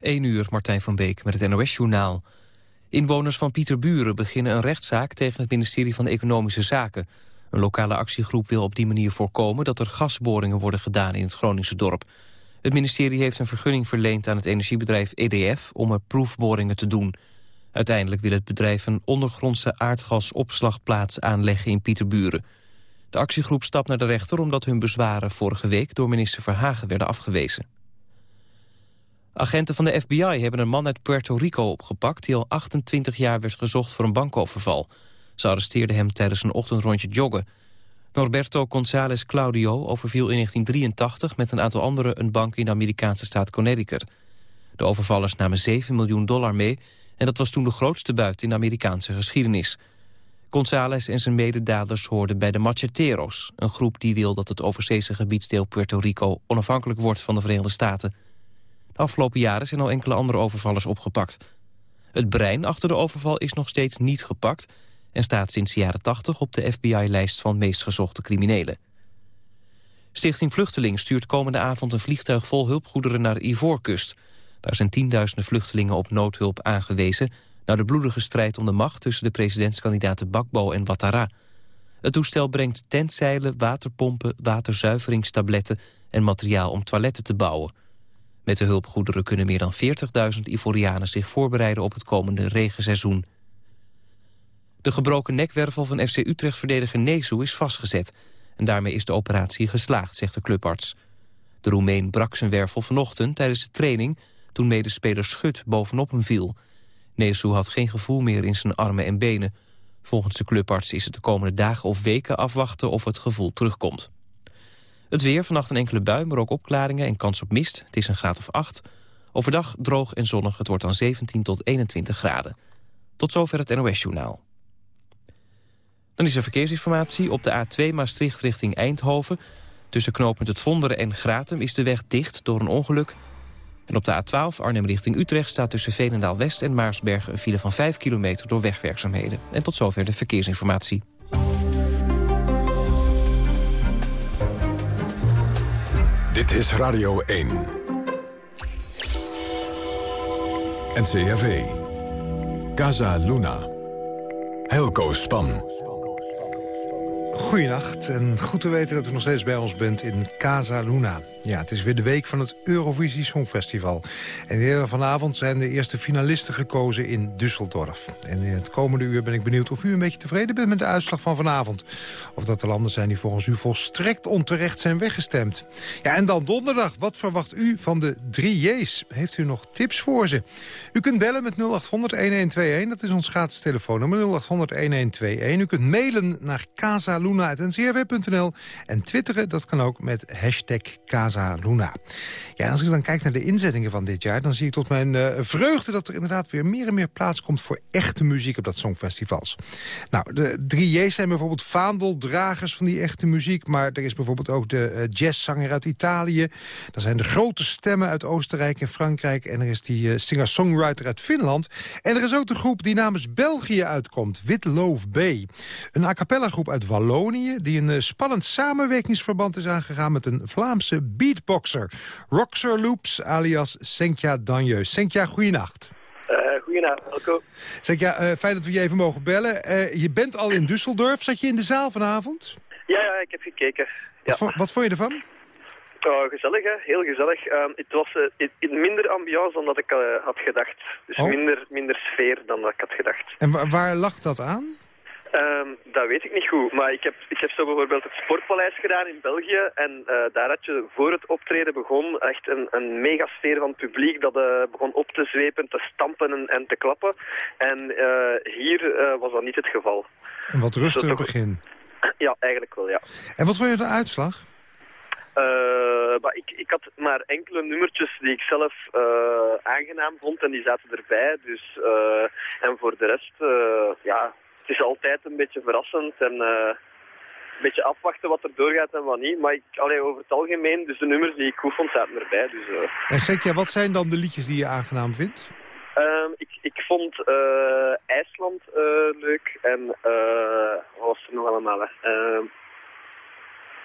1 uur, Martijn van Beek met het NOS-journaal. Inwoners van Pieterburen beginnen een rechtszaak tegen het ministerie van Economische Zaken. Een lokale actiegroep wil op die manier voorkomen dat er gasboringen worden gedaan in het Groningse dorp. Het ministerie heeft een vergunning verleend aan het energiebedrijf EDF om er proefboringen te doen. Uiteindelijk wil het bedrijf een ondergrondse aardgasopslagplaats aanleggen in Pieterburen. De actiegroep stapt naar de rechter omdat hun bezwaren vorige week door minister Verhagen werden afgewezen. Agenten van de FBI hebben een man uit Puerto Rico opgepakt... die al 28 jaar werd gezocht voor een bankoverval. Ze arresteerden hem tijdens een ochtendrondje joggen. Norberto González Claudio overviel in 1983 met een aantal anderen... een bank in de Amerikaanse staat Connecticut. De overvallers namen 7 miljoen dollar mee... en dat was toen de grootste buit in de Amerikaanse geschiedenis. González en zijn mededaders hoorden bij de Macheteros... een groep die wil dat het overzeese gebiedsdeel Puerto Rico... onafhankelijk wordt van de Verenigde Staten... Afgelopen jaren zijn al enkele andere overvallers opgepakt. Het brein achter de overval is nog steeds niet gepakt... en staat sinds de jaren 80 op de FBI-lijst van meest gezochte criminelen. Stichting Vluchteling stuurt komende avond een vliegtuig vol hulpgoederen naar Ivoorkust. Daar zijn tienduizenden vluchtelingen op noodhulp aangewezen... na de bloedige strijd om de macht tussen de presidentskandidaten Bakbo en Ouattara. Het toestel brengt tentzeilen, waterpompen, waterzuiveringstabletten... en materiaal om toiletten te bouwen... Met de hulpgoederen kunnen meer dan 40.000 Ivorianen zich voorbereiden op het komende regenseizoen. De gebroken nekwervel van FC Utrecht-verdediger Nezu is vastgezet. En daarmee is de operatie geslaagd, zegt de clubarts. De Roemeen brak zijn wervel vanochtend tijdens de training... toen medespeler Schut bovenop hem viel. Nezu had geen gevoel meer in zijn armen en benen. Volgens de clubarts is het de komende dagen of weken afwachten of het gevoel terugkomt. Het weer, vannacht een enkele bui, maar ook opklaringen en kans op mist. Het is een graad of 8. Overdag droog en zonnig, het wordt dan 17 tot 21 graden. Tot zover het NOS-journaal. Dan is er verkeersinformatie op de A2 Maastricht richting Eindhoven. Tussen knooppunt Het Vonderen en Gratum is de weg dicht door een ongeluk. En op de A12 Arnhem richting Utrecht staat tussen Veenendaal-West en Maarsbergen... een file van 5 kilometer door wegwerkzaamheden. En tot zover de verkeersinformatie. Dit is Radio 1. NCRV. Casa Luna. Helco Span. Goedenacht en goed te weten dat u nog steeds bij ons bent in Casa Luna. Ja, het is weer de week van het Eurovisie Songfestival. En eerder vanavond zijn de eerste finalisten gekozen in Düsseldorf. En in het komende uur ben ik benieuwd of u een beetje tevreden bent met de uitslag van vanavond. Of dat er landen zijn die volgens u volstrekt onterecht zijn weggestemd. Ja, en dan donderdag. Wat verwacht u van de drie J's? Heeft u nog tips voor ze? U kunt bellen met 0800-1121. Dat is ons gratis telefoonnummer 0800-1121. U kunt mailen naar casaluna.ncrw.nl. En twitteren, dat kan ook met hashtag Casa Luna. Ja, als ik dan kijk naar de inzettingen van dit jaar... dan zie ik tot mijn uh, vreugde dat er inderdaad weer meer en meer plaats komt... voor echte muziek op dat songfestivals. Nou, de drie J's zijn bijvoorbeeld vaandeldragers van die echte muziek... maar er is bijvoorbeeld ook de uh, jazzzanger uit Italië. Er zijn de grote stemmen uit Oostenrijk en Frankrijk... en er is die uh, singer-songwriter uit Finland. En er is ook de groep die namens België uitkomt, Witloof B. Een a cappella groep uit Wallonië... die een spannend samenwerkingsverband is aangegaan met een Vlaamse beatboxer. Roxer Loops alias Senkja Danjeu. Senkja, goeienacht. Uh, goeienacht, Elko. Senkja, uh, fijn dat we je even mogen bellen. Uh, je bent al in Düsseldorf. Zat je in de zaal vanavond? Ja, ja ik heb gekeken. Wat, ja. wat vond je ervan? Oh, gezellig, hè? heel gezellig. Uh, het was uh, in minder ambiance dan dat ik uh, had gedacht. Dus oh. minder, minder sfeer dan dat ik had gedacht. En wa waar lag dat aan? Um, dat weet ik niet goed, maar ik heb, ik heb zo bijvoorbeeld het Sportpaleis gedaan in België en uh, daar had je voor het optreden begon echt een, een megasfeer van het publiek dat uh, begon op te zwepen, te stampen en, en te klappen. En uh, hier was dat niet het geval. En wat rustiger dus begin? Ja, eigenlijk wel, ja. En wat vond je de uitslag? Uh, maar ik, ik had maar enkele nummertjes die ik zelf uh, aangenaam vond en die zaten erbij. Dus, uh, en voor de rest, ja, het is altijd een beetje verrassend en uh, een beetje afwachten wat er doorgaat en wat niet. Maar ik, allee, over het algemeen, dus de nummers die ik goed vond, zaten erbij. Dus, uh. En Sekja, wat zijn dan de liedjes die je aangenaam vindt? Um, ik, ik vond uh, IJsland leuk en wat was er nog allemaal? Hè?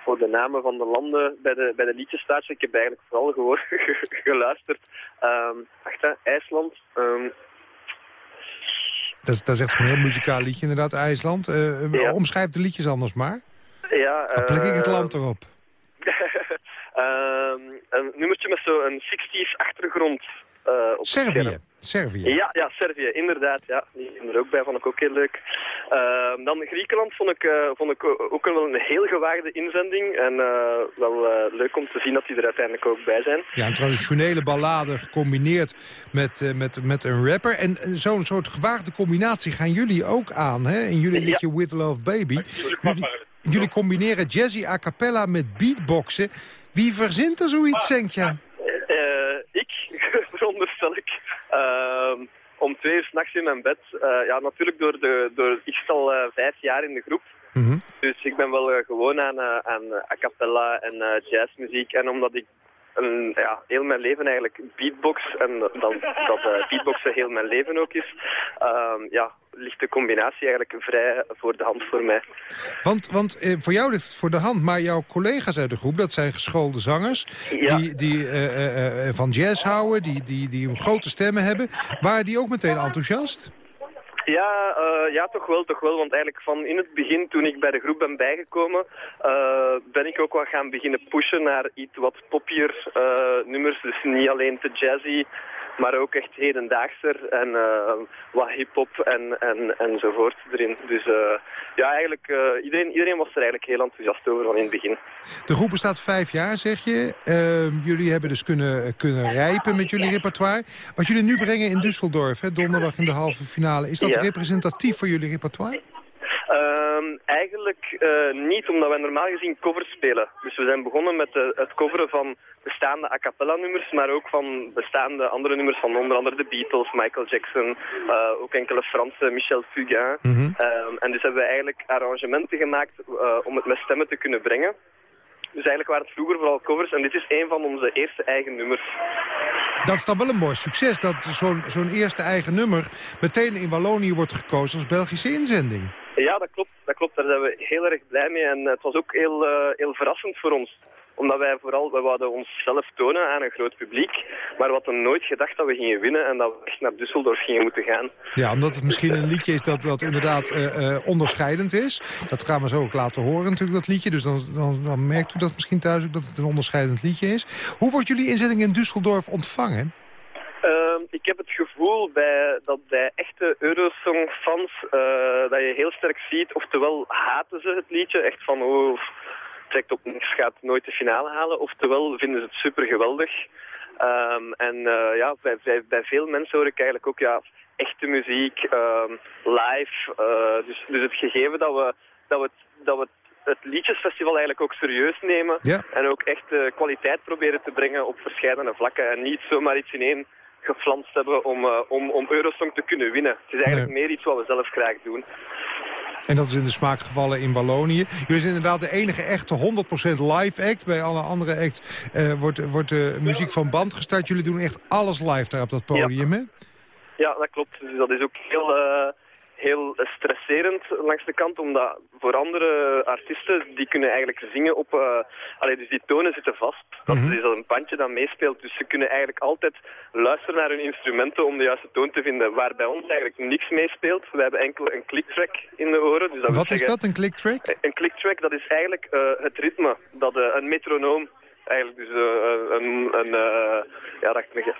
voor de namen van de landen bij de, bij de liedjes staat. Ik heb eigenlijk vooral gewoon geluisterd. Um, wacht, hè, IJsland. Um, dat, is, dat is echt een heel muzikaal liedje inderdaad, IJsland. Uh, ja. Omschrijf de liedjes anders maar. Ja, Dan plek ik het land erop. um, een nummertje met zo'n 60s achtergrond. Uh, op Servië. Servië. Ja, ja, Servië, inderdaad. Ja. Die zijn er ook bij, vond ik ook heel leuk. Uh, dan Griekenland vond ik, uh, vond ik ook wel een heel gewaagde inzending. En uh, wel leuk om te zien dat die er uiteindelijk ook bij zijn. Ja, een traditionele ballade gecombineerd met, met, met een rapper. En zo'n soort gewaagde combinatie gaan jullie ook aan, hè? In jullie liedje ja. With Love Baby. Jullie, jullie combineren jazzy a cappella met beatboxen. Wie verzint er zoiets, denk je? ik, veronderstel ik. Uh, om twee uur s'nachts in mijn bed. Uh, ja, natuurlijk door de... Door, ik zit al uh, vijf jaar in de groep. Mm -hmm. Dus ik ben wel uh, gewoon aan, aan a cappella en jazzmuziek. En omdat ik een, ja, heel mijn leven eigenlijk beatbox en dan, dat uh, beatboxen heel mijn leven ook is, uh, ja, ligt de combinatie eigenlijk vrij voor de hand voor mij. Want, want eh, voor jou ligt het voor de hand, maar jouw collega's uit de groep, dat zijn geschoolde zangers, ja. die, die uh, van jazz houden, die, die, die grote stemmen hebben, waren die ook meteen enthousiast? Ja, uh, ja, toch wel, toch wel. Want eigenlijk van in het begin, toen ik bij de groep ben bijgekomen, uh, ben ik ook wel gaan beginnen pushen naar iets wat poppier uh, nummers. Dus niet alleen te jazzy, maar ook echt hedendaagser en uh, wat hip-hop en, en, enzovoort erin. Dus uh, ja, eigenlijk, uh, iedereen, iedereen was er eigenlijk heel enthousiast over van in het begin. De groep bestaat vijf jaar, zeg je. Ehm, jullie hebben dus kunnen, kunnen rijpen met jullie repertoire. Wat jullie nu brengen in Düsseldorf, hè, donderdag in de halve finale, is dat Ja. representatief voor jullie repertoire? Ehm, eigenlijk eh, niet, omdat wij normaal gezien covers spelen. Dus we zijn begonnen met eh, het coveren van bestaande a cappella nummers, maar ook van bestaande andere nummers van onder andere de Beatles, Michael Jackson, eh, ook enkele Franse, Michel Fugain. Mhm. Ehm, en dus hebben we eigenlijk arrangementen gemaakt om het met stemmen te kunnen brengen. Dus eigenlijk waren het vroeger vooral covers en dit is een van onze eerste eigen nummers. Dat is dan wel een mooi succes, dat zo'n zo'n eerste eigen nummer meteen in Wallonië wordt gekozen als Belgische inzending. Ja, dat klopt. Dat klopt. Daar zijn we heel erg blij mee. En het was ook heel, uh, heel verrassend voor ons. Omdat wij vooral, we wilden onszelf tonen aan een groot publiek. Maar we hadden nooit gedacht dat we gingen winnen en dat we echt naar Düsseldorf gingen moeten gaan. Ja, omdat het misschien een liedje is dat, dat inderdaad uh, uh, onderscheidend is. Dat gaan we zo ook laten horen natuurlijk, dat liedje. Dus dan, dan, dan merkt u dat misschien thuis ook dat het een onderscheidend liedje is. Hoe wordt jullie inzetting in Düsseldorf ontvangen? Ik heb het gevoel bij, dat bij echte Eurosong-fans uh, dat je heel sterk ziet, oftewel haten ze het liedje, echt van oh, trekt op niks, gaat nooit de finale halen, oftewel vinden ze het super geweldig. Um, en uh, ja, bij, bij, bij, veel mensen hoor ik eigenlijk ook ja, echte muziek, um, live, uh, dus, dus het gegeven dat we, dat we, dat we het liedjesfestival eigenlijk ook serieus nemen. Ja. En ook echt uh, kwaliteit proberen te brengen op verschillende vlakken. En niet zomaar iets in één geflanst hebben om, uh, om, om Eurosong te kunnen winnen. Het is eigenlijk Nee. meer iets wat we zelf graag doen. En dat is in de smaak gevallen in Wallonië. Jullie zijn inderdaad de enige echte 100% live act. Bij alle andere acts uh, wordt, wordt de muziek van band gestart. Jullie doen echt alles live daar op dat podium, Ja. hè? Ja, dat klopt. Dus dat is ook heel, uh, heel stresserend langs de kant, omdat voor andere artiesten, die kunnen eigenlijk zingen op... Uh, allee, dus die tonen zitten vast. Dat Mhm. is dat een bandje dat meespeelt. Dus ze kunnen eigenlijk altijd luisteren naar hun instrumenten om de juiste toon te vinden. Waar bij ons eigenlijk niks meespeelt. We hebben enkel een clicktrack in de oren. Dus dat Wat is zeggen- dat, een clicktrack? Een clicktrack, dat is eigenlijk eh, het ritme, dat, eh, een metronoom. Eigenlijk dus eh, een, een eh, ja, dat ik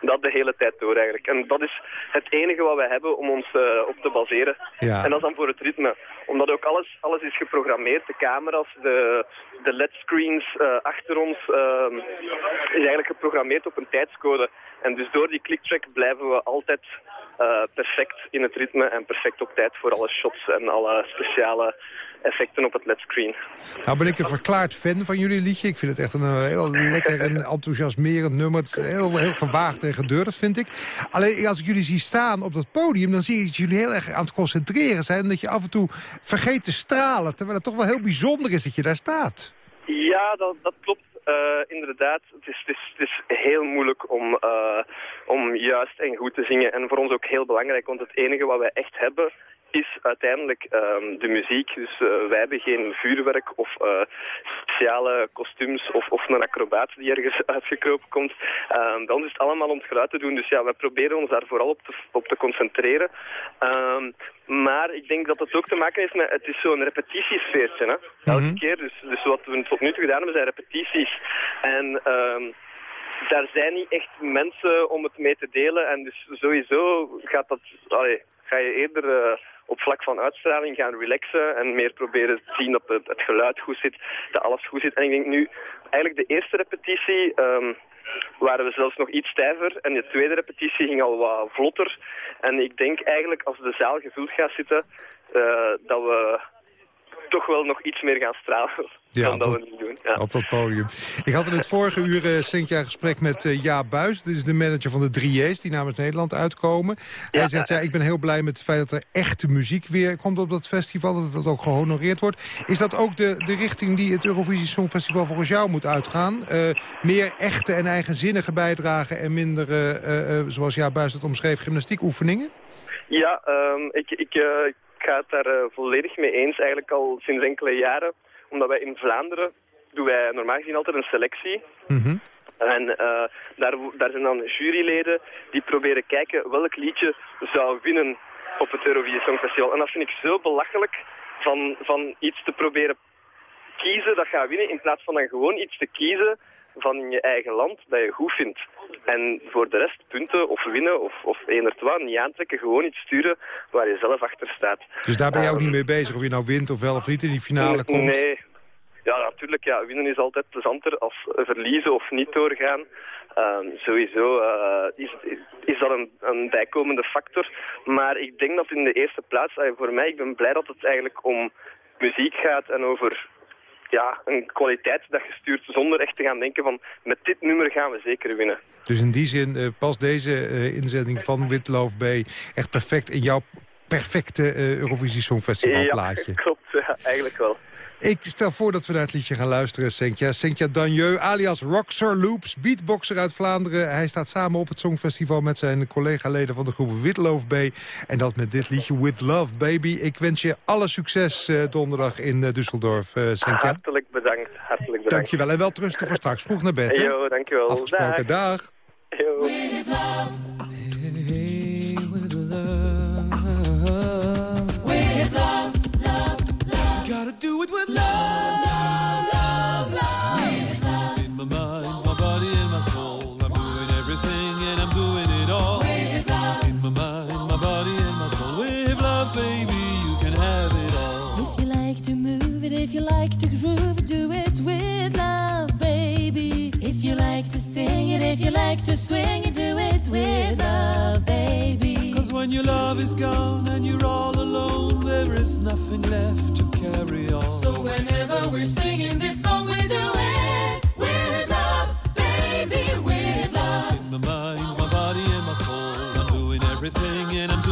Dat de hele tijd door eigenlijk. En dat is het enige wat wij hebben om ons eh, op te baseren. Ja. En dat is dan voor het ritme. Omdat ook alles, alles is geprogrammeerd. De camera's, de, de LED-screens eh, achter ons eh, is eigenlijk geprogrammeerd op een tijdscode. En dus door die clicktrack blijven we altijd eh, perfect in het ritme en perfect op tijd voor alle shots en alle speciale effecten op het LED-screen. Nou ben ik een verklaard fan van jullie liedje. Ik vind het echt een eh, heel lekker en enthousiasmerend nummer. Het is heel, heel gewaagd en gedurfd, vind ik. Alleen als ik jullie zie staan op dat podium... dan zie ik dat jullie heel erg aan het concentreren zijn. Dat je af en toe vergeet te stralen. Terwijl het toch wel heel bijzonder is dat je daar staat. Ja, dat, dat klopt. Uh, inderdaad, het is, het, is, heel moeilijk om, uh, om juist en goed te zingen. En voor ons ook heel belangrijk, want het enige wat wij echt hebben is uiteindelijk um, de muziek. Dus uh, wij hebben geen vuurwerk of uh, speciale kostuums of, of een acrobaat die ergens uitgekropen komt. Um, bij ons is het allemaal om het geluid te doen. Dus ja, wij proberen ons daar vooral op te, op te concentreren. Um, maar ik denk dat het ook te maken heeft met... Het is zo'n repetitiesfeertje, hè. Elke mm -hmm. keer. Dus, dus wat we tot nu toe gedaan hebben, zijn repetities. En... Daar zijn niet echt mensen om het mee te delen. En dus sowieso gaat dat... Allee, ga je eerder uh, op vlak van uitstraling gaan relaxen en meer proberen te zien dat het, geluid goed zit, dat alles goed zit. En ik denk nu, eigenlijk de eerste repetitie um, waren we zelfs nog iets stijver en de tweede repetitie ging al wat vlotter. En ik denk eigenlijk als de zaal gevuld gaat zitten, uh, dat we toch wel nog iets meer gaan stralen ja, dan dat we nu doen. Ja. Op dat podium. Ik had in het vorige uur, uh, Sintja, gesprek met uh, Jaap Buis. Dit is de manager van de 3J's die namens Nederland uitkomen. Ja, Hij zegt, ja, ik ben heel blij met het feit dat er echte muziek weer komt op dat festival. Dat dat ook gehonoreerd wordt. Is dat ook de, de richting die het Eurovisie Songfestival volgens jou moet uitgaan? Uh, meer echte en eigenzinnige bijdragen en minder, zoals Jaap Buis het omschreef, gymnastiekoefeningen? Ja, um, ik... ik ik ga het daar uh, volledig mee eens, eigenlijk al sinds enkele jaren. Omdat wij in Vlaanderen doen wij normaal gezien altijd een selectie. Mm -hmm. En uh, daar, daar zijn dan juryleden die proberen kijken welk liedje zou winnen op het Eurovisie Songfestival. En dat vind ik zo belachelijk van, van iets te proberen kiezen dat gaat winnen in plaats van dan gewoon iets te kiezen van in je eigen land dat je goed vindt. En voor de rest punten of winnen of, of eender twee niet aantrekken. Gewoon iets sturen waar je zelf achter staat. Dus daar ben je ook niet ehm, mee bezig of je nou wint of wel of niet in die finale komt? Nee. Ja, natuurlijk. Ja, winnen is altijd plezanter als verliezen of niet doorgaan. Um, sowieso uh, is, is, is, dat een, een, bijkomende factor. Maar ik denk dat in de eerste plaats, uh, voor mij, ik ben blij dat het eigenlijk om muziek gaat en over ja, een kwaliteit dat je stuurt zonder echt te gaan denken van met dit nummer gaan we zeker winnen. Dus in die zin uh, past deze uh, inzending van Witloof B echt perfect in jouw perfecte uh, Eurovisie Songfestival plaatje. Ja, klopt. Ja, eigenlijk wel. Ik stel voor dat we naar het liedje gaan luisteren, Senkja. Senkja Danjeu, alias Roxer Loops, beatboxer uit Vlaanderen. Hij staat samen op het Songfestival met zijn collega-leden van de groep Witloof B. En dat met dit liedje With Love Baby. Ik wens je alle succes uh, donderdag in uh, Düsseldorf, uh. Hartelijk bedankt, hartelijk bedankt. Dankjewel en wel trusten voor straks. Vroeg naar bed, hè? Jo, dankjewel. Afgesproken, dag. dag. Yo. do it with love, love, love, love. love. In my mind, my body, and my soul, I'm doing everything and I'm doing it all. In my mind, my body, and my soul, with love, baby, you can have it all. If you like to move it, if you like to groove, do it with love, baby. If you like to sing it, if you like to swing it, do it with love, baby. Cause when your love is gone and you're all alone is nothing left to carry on. So whenever we're singing this song, we do it with love, baby, with love. In my mind, my body, and my soul, I'm doing everything and I'm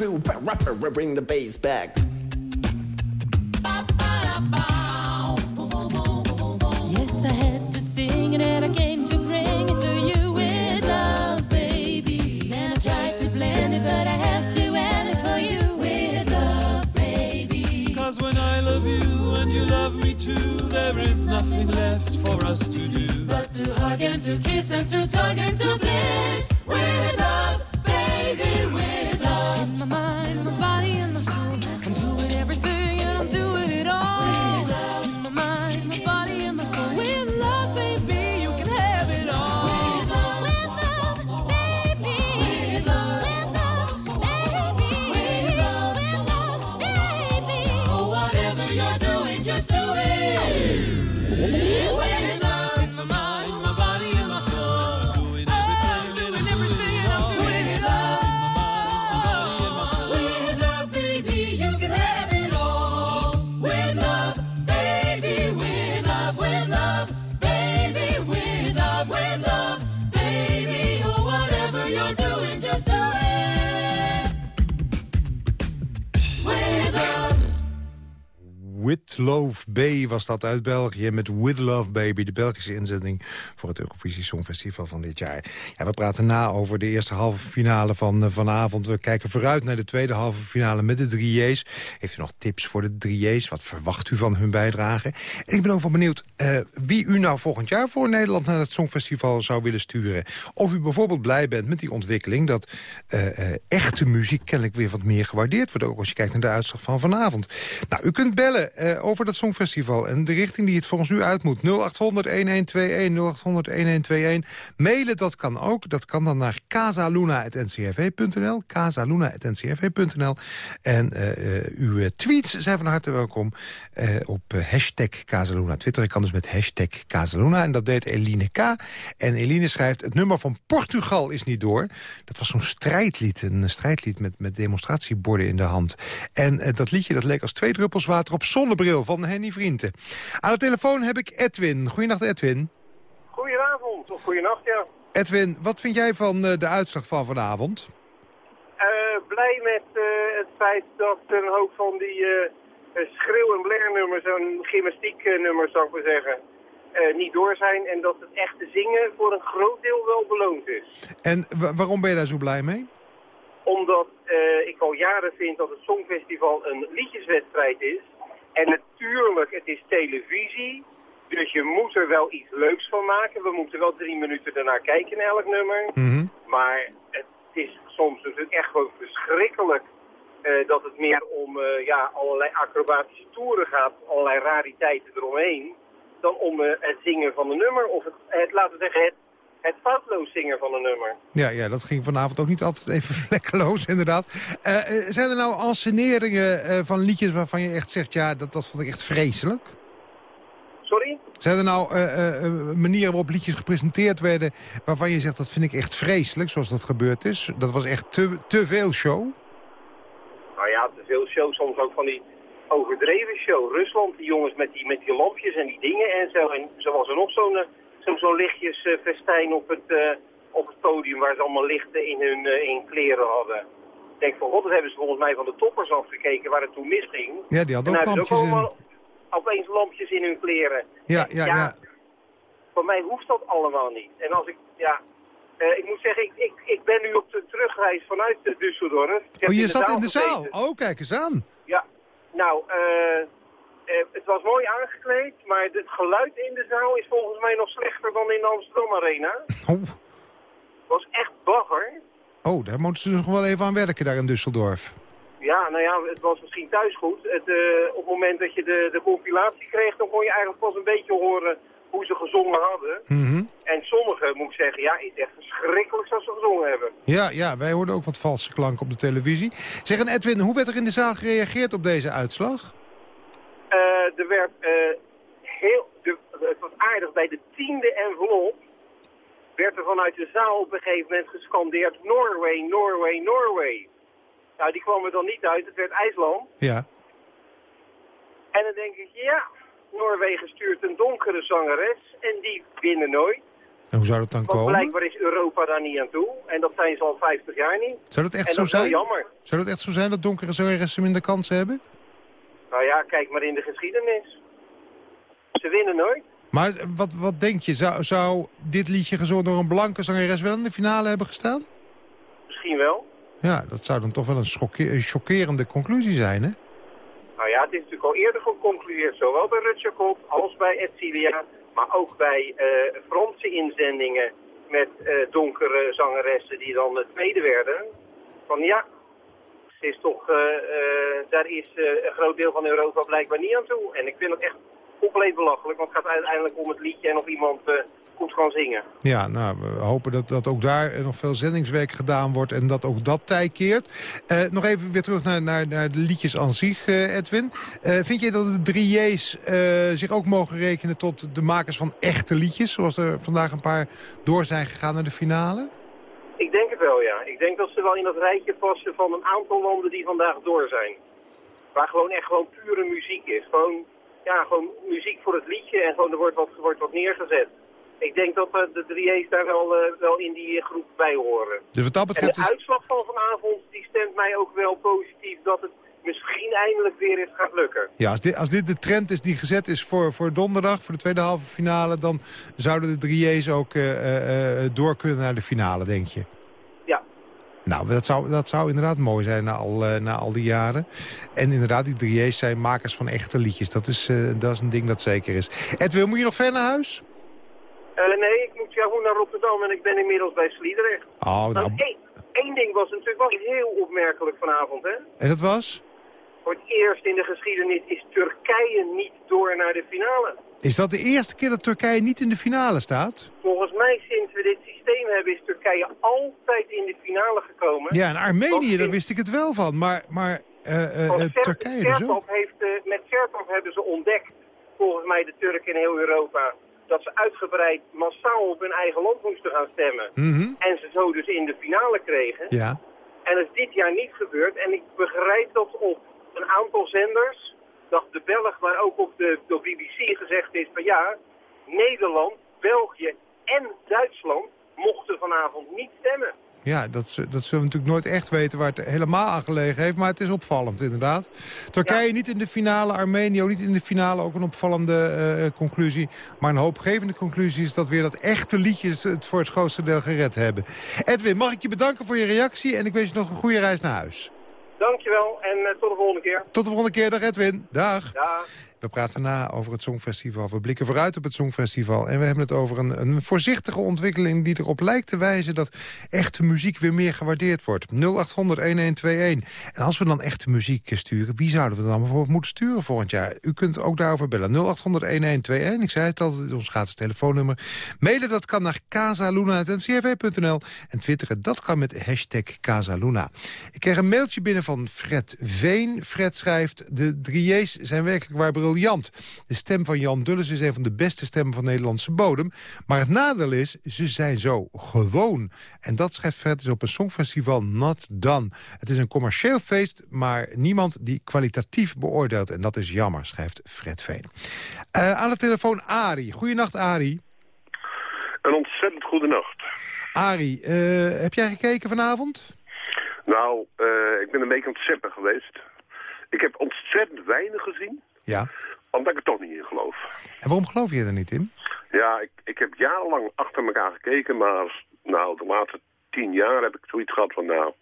one, I rap two, rap, rap, bring the bass back. Yes, I had to sing it and I came to bring it to you with love, baby. Then I tried to blend it, but I have to add it for you with love, baby. Cause when I love you and you love me too, there is nothing left for us to do. But to hug and to kiss and to tug and to bliss Amém! Love Bay was dat uit België met With Love Baby... de Belgische inzending voor het Eurovisie Songfestival van dit jaar. Ja, we praten na over de eerste halve finale van eh, vanavond. We kijken vooruit naar de tweede halve finale met de drie J's. Heeft u nog tips voor de drie J's? Wat verwacht u van hun bijdrage? En ik ben ook wel benieuwd eh, wie u nou volgend jaar voor Nederland... naar het Songfestival zou willen sturen. Of u bijvoorbeeld blij bent met die ontwikkeling... dat eh, echte muziek kennelijk weer wat meer gewaardeerd wordt. Ook als je kijkt naar de uitslag van vanavond. Nou, u kunt bellen over dat Songfestival en de richting die het volgens u uit moet. 0800-1121, 0800-1121. Mailen, dat kan ook. Dat kan dan naar casaluna.ncrv.nl. casaluna.ncrv.nl. En eh, eh, uw eh, tweets zijn van harte welkom op hashtag Casaluna. Twitter kan dus met hashtag Casaluna. En dat deed Eline K. En Eline schrijft, het nummer van Portugal is niet door. Dat was zo'n strijdlied, een strijdlied met, met demonstratieborden in de hand. En dat liedje dat leek als twee druppels water op zonnebril van Henny Vrienden. Aan de telefoon heb ik Edwin. Goedenacht Edwin. Goedenavond, of goedenacht, ja. Edwin, wat vind jij van eh, de uitslag van vanavond? Eh, blij met eh, het feit dat een hoop van die schreeuw- en blair-nummers, zo'n gymnastiek-nummers zou ik maar zeggen, niet door zijn. En dat het echte zingen voor een groot deel wel beloond is. En wa- waarom ben je daar zo blij mee? Omdat ik al jaren vind dat het Songfestival een liedjeswedstrijd is. En natuurlijk, het is televisie. Dus je moet er wel iets leuks van maken. We moeten wel drie minuten daarna kijken naar elk nummer. Mhm. Maar het is soms natuurlijk echt gewoon verschrikkelijk eh, dat het meer om eh, ja, allerlei acrobatische toeren gaat, allerlei rariteiten eromheen, dan om eh, het zingen van een nummer of het, het laten we zeggen, het, het foutloos zingen van een nummer. Ja, ja, dat ging vanavond ook niet altijd even vlekkeloos, inderdaad. Eh, eh, zijn er nou anseneringen eh, van liedjes waarvan je echt zegt... ja, dat, dat vond ik echt vreselijk? Sorry? Zijn er nou manieren waarop liedjes gepresenteerd werden... waarvan je zegt, dat vind ik echt vreselijk, zoals dat gebeurd is? Dat was echt te, te veel show? Nou ja, te veel show, soms ook van die overdreven show. Rusland, die jongens met die, met die lampjes en die dingen en zo. En zo was er nog zo'n eh, zo, zo'n lichtjesfestijn op, het, eh, op het podium waar ze allemaal lichten in hun eh, in kleren hadden. Ik denk van god, dat hebben ze volgens mij van de toppers afgekeken waar het toen misging. Ja, die hadden en ook lampjes in. allemaal opeens lampjes in hun kleren. Ja, ja, ja. Voor mij hoeft dat allemaal niet. En als ik, ja, eh, ik moet zeggen, ik, ik, ik ben nu op de terugreis vanuit eh, Düsseldorf. Oh, je zat in de zaal? gezeten. Oh, kijk eens aan. Ja, nou, eh, eh, het was mooi aangekleed, maar het geluid in de zaal is volgens mij nog slechter dan in de Amsterdam Arena. Oh, Het was echt bagger. oh daar moeten ze nog wel even aan werken daar in Düsseldorf. Ja, nou ja, het was misschien thuis goed. Het, eh, op het moment dat je de, de compilatie kreeg, dan kon je eigenlijk pas een beetje horen hoe ze gezongen hadden. Mhm. En sommige, moet ik zeggen, ja, is echt verschrikkelijk zoals ze gezongen hebben. Ja, ja, wij hoorden ook wat valse klank op de televisie. Zeg, en Edwin, hoe werd er in de zaal gereageerd op deze uitslag? Eh, er werd eh, heel, de, het was aardig, bij de tiende envelop werd er vanuit de zaal op een gegeven moment gescandeerd Norway, Norway, Norway. Nou, die kwam er dan niet uit, het werd IJsland. Ja. En dan denk ik, ja, Noorwegen stuurt een donkere zangeres en die winnen nooit. En hoe zou dat dan Want komen? blijkbaar is Europa daar niet aan toe. En dat zijn ze al 50 jaar niet. Zou dat echt zo dat is wel zijn? jammer. Zou dat echt zo zijn dat donkere zangeressen minder kansen hebben? Nou ja, kijk maar in de geschiedenis. Ze winnen nooit. Maar wat, wat denk je, zou, zou dit liedje gezongen door een blanke zangeres wel in de finale hebben gestaan? Misschien wel. Ja, dat zou dan toch wel een chockerende conclusie zijn, hè? Nou ja, het is natuurlijk al eerder geconcludeerd, zowel bij Rutger Kop als bij Edcilia, maar ook bij eh, Franse inzendingen met eh, donkere zangeressen die dan het tweede werden. Van ja, is toch, eh, eh, daar is eh, een groot deel van Europa blijkbaar niet aan toe. En ik vind het echt compleet belachelijk. Want het gaat uiteindelijk om het liedje en of iemand goed kan zingen. Ja, nou, we hopen dat, dat ook daar nog veel zendingswerk gedaan wordt... en dat ook dat tij keert. Nog even weer terug naar, naar, naar de liedjes aan zich, Edwin. Vind je dat de drie J's zich ook mogen rekenen tot de makers van echte liedjes... zoals er vandaag een paar door zijn gegaan naar de finale? Ik denk het wel, ja. Ik denk dat ze wel in dat rijtje passen van een aantal landen die vandaag door zijn. Waar gewoon echt gewoon pure muziek is. Gewoon, ja, gewoon muziek voor het liedje en gewoon er wordt wat, wordt wat neergezet. Ik denk dat eh, de drie E's daar wel, eh, wel in die eh, groep bij horen. Dus wat dat En betreft de is... uitslag van vanavond die stemt mij ook wel positief dat het misschien eindelijk weer eens gaat lukken. Ja, als dit, als dit de trend is die gezet is voor, voor donderdag, voor de tweede halve finale... dan zouden de drie J's ook door kunnen naar de finale, denk je? Ja. Nou, dat zou, dat zou inderdaad mooi zijn na al, eh, na al die jaren. En inderdaad, die drie J's zijn makers van echte liedjes. Dat is, eh, dat is een ding dat zeker is. Edwin, moet je nog ver naar huis? Eh, nee, ik moet ja, naar Rotterdam en ik ben inmiddels bij Sliedrecht. Oh, nou, Nou, één, één ding was natuurlijk wel heel opmerkelijk vanavond, hè? en dat was? Voor het eerst in de geschiedenis is Turkije niet door naar de finale. Is dat de eerste keer dat Turkije niet in de finale staat? Volgens mij, sinds we dit systeem hebben, is Turkije altijd in de finale gekomen. Ja, en Armenië, daar wist ik het wel van. Maar, maar eh, eh, eh, Turkije dus ook. heeft, met Sertov hebben ze ontdekt, volgens mij de Turken in heel Europa, dat ze uitgebreid massaal op hun eigen land moesten gaan stemmen. Mhm. En ze zo dus in de finale kregen. Ja. En dat is dit jaar niet gebeurd. En ik begrijp dat op een aantal zenders, dat de Belg, maar ook op de door BBC gezegd is van ja, Nederland, België en Duitsland mochten vanavond niet stemmen. Ja, dat, dat zullen we natuurlijk nooit echt weten waar het helemaal aan gelegen heeft. Maar het is opvallend, inderdaad. Turkije Ja. niet in de finale, Armenië ook niet in de finale. Ook een opvallende eh, conclusie. Maar een hoopgevende conclusie is dat weer dat echte liedjes het voor het grootste deel gered hebben. Edwin, mag ik je bedanken voor je reactie. En ik wens je nog een goede reis naar huis. Dankjewel en eh, tot de volgende keer. Tot de volgende keer. Dag Edwin. Dag. Dag. We praten na over het Songfestival. We blikken vooruit op het Songfestival. En we hebben het over een, een voorzichtige ontwikkeling... die erop lijkt te wijzen dat echte muziek weer meer gewaardeerd wordt. 0800-1121. En als we dan echte muziek sturen... wie zouden we dan bijvoorbeeld moeten sturen volgend jaar? U kunt ook daarover bellen. 0800-1121. Ik zei het al, is ons gratis telefoonnummer. Mailen dat kan naar casaluna.ncrv.nl. En twitteren dat kan met hashtag Casaluna. Ik kreeg een mailtje binnen van Fred Veen. Fred schrijft... de drie J's zijn werkelijk waar briljant. De stem van Jan Dulles is een van de beste stemmen van Nederlandse bodem. Maar het nadeel is, ze zijn zo gewoon. En dat schrijft Fred op een songfestival not done. Het is een commercieel feest, maar niemand die kwalitatief beoordeelt. En dat is jammer, schrijft Fred Veen. Eh, aan de telefoon Ari. Goedenacht, Ari. Een ontzettend goede nacht. Ari, eh, heb jij gekeken vanavond? Nou, eh, ik ben een week aan het zeppen geweest. Ik heb ontzettend weinig gezien, Ja. omdat ik er toch niet in geloof. En waarom geloof je er niet in? Ja, ik, ik heb jarenlang achter elkaar gekeken, maar nou, de laatste tien jaar heb ik zoiets gehad van nou,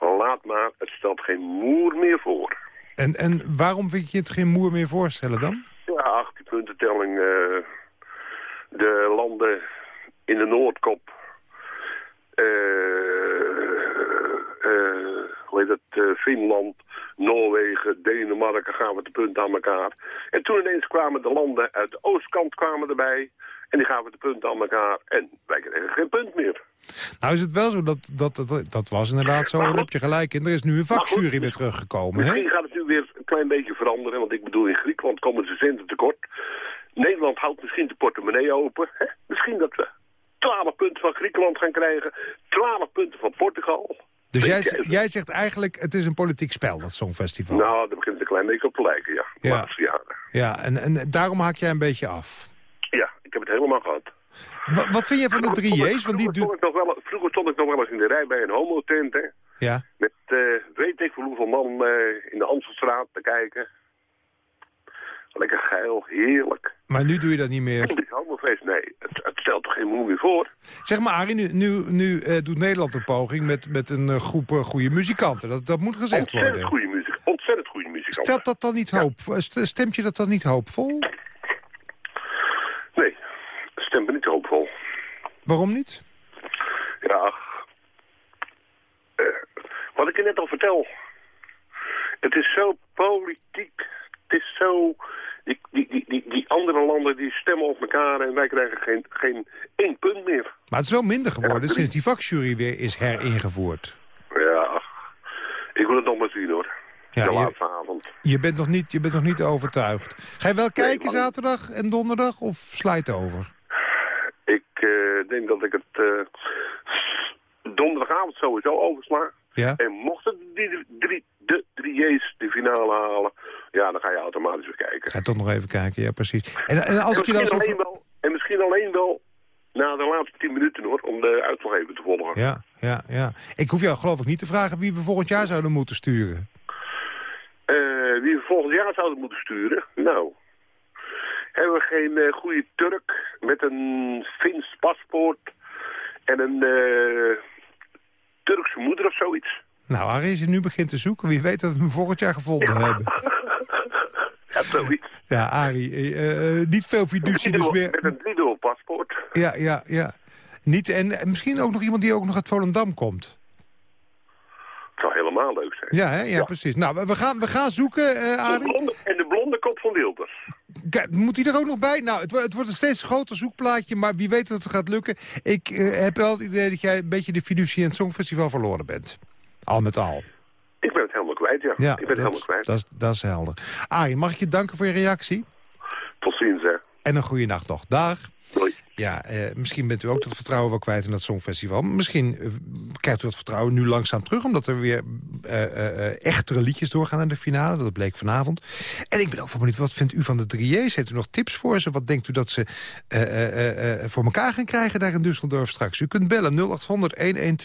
laat maar, het stelt geen moer meer voor. En, en waarom vind je het geen moer meer voorstellen dan? Ja, 18 puntentelling, eh, de landen in de Noordkop, eh, eh, hoe heet het, eh, Finland, Noorwegen, Denemarken gaan we de punten aan elkaar. En toen ineens kwamen de landen uit de oostkant kwamen erbij en die gaven de punten aan elkaar en wij kregen geen punt meer. Nou is het wel zo, dat, dat, dat, dat was inderdaad zo, daar heb je gelijk in. Er is nu een goed, vakjury weer teruggekomen, hè? Misschien gaat het nu weer een klein beetje veranderen, want ik bedoel in Griekenland komen ze centen tekort. Nederland houdt misschien de portemonnee open. Hè? Misschien dat we 12 punten van Griekenland gaan krijgen, 12 punten van Portugal. Dus jij, jij zegt eigenlijk, het is een politiek spel, dat Songfestival. Nou, daar begint een klein beetje op te lijken, ja. De Ja. laatste jaren. Ja, en, en daarom haak jij een beetje af. Ja, ik heb het helemaal gehad. Wa- wat vind je van de drie Vroeger- J's? Want die vroeger, stond ik nog wel, vroeger stond ik nog wel eens in de rij bij een homotent, hè. ja. Met eh, weet ik hoeveel man eh, in de Amstelstraat te kijken. Lekker geil, heerlijk. Maar nu doe je dat niet meer. Dit homofeest, nee, het, het stelt toch geen moe meer voor? Zeg maar, Arie, nu, nu, nu eh, doet Nederland een poging met, met een eh, groep eh, goede muzikanten. Dat, dat moet gezegd Ontzettend worden. goede muziek, ontzettend goede muziek. Stelt dat dan niet hoop? st- Stemt je dat dan niet hoopvol? Nee, stemt me niet hoopvol. Waarom niet? Ja, ach. Wat ik je net al vertel. Het is zo politiek. Het is zo... Die, die, die, die, die andere landen die stemmen op elkaar en wij krijgen geen, geen één punt meer. Maar het is wel minder geworden sinds die vakjury weer is heringevoerd. Ja, ik wil het nog maar zien hoor. Ja, de je- laatste avond. Je bent nog niet, je bent nog niet overtuigd. Ga je wel kijken zaterdag en donderdag of slijt over? Ik eh, denk dat ik het eh, donderdagavond sowieso oversla. Ja? En mochten die drie, de drie J's de finale halen, ja, dan ga je automatisch weer kijken. Ga toch nog even kijken, ja precies. En, en als En ik je dan misschien, zo... alleen wel, en misschien alleen wel na de laatste tien minuten hoor, om de uitslag even te volgen. Ja, ja, ja. Ik hoef jou geloof ik niet te vragen wie we volgend jaar zouden moeten sturen. Eh, wie we volgend jaar zouden moeten sturen? Nou, hebben we geen eh, goede Turk met een Fins paspoort en een eh, Turkse moeder of zoiets? Nou, je nu begint te zoeken, wie weet dat we hem volgend jaar gevonden hebben. Ja, zoiets. Ja, Arie, eh, eh, niet veel fiducie, dus meer... Met een driedubbel paspoort. Ja, ja, ja. Niet, en, en misschien ook nog iemand die ook nog uit Volendam komt. Het zou helemaal leuk zijn. Ja, hè? ja, precies. Nou, we- gaan, we gaan zoeken, eh De blonde, en de blonde kop van Wilders. Kijk, moet hij er ook nog bij? Nou, het, wo- het wordt een steeds groter zoekplaatje, maar wie weet dat het gaat lukken. Ik heb wel het idee dat jij een beetje de fiducie in het Songfestival verloren bent. Al met al. Ik ben het helemaal kwijt, ja. Ja, ik ben het helemaal kwijt. dat, is, dat is helder. Arie, mag ik je danken voor je reactie? Tot ziens, hè. En een goede nacht nog. Dag. Doei. Ja, eh, misschien bent u ook dat vertrouwen wel kwijt in dat Songfestival. Misschien eh, krijgt u dat vertrouwen nu langzaam terug... omdat er weer echtere liedjes doorgaan in de finale. Dat bleek vanavond. En ik ben ook van benieuwd, wat vindt u van de 3J's? Heeft u nog tips voor ze? Wat denkt u dat ze eh, eh, eh, eh, voor elkaar gaan krijgen daar in Düsseldorf straks? U kunt bellen 0800-1121,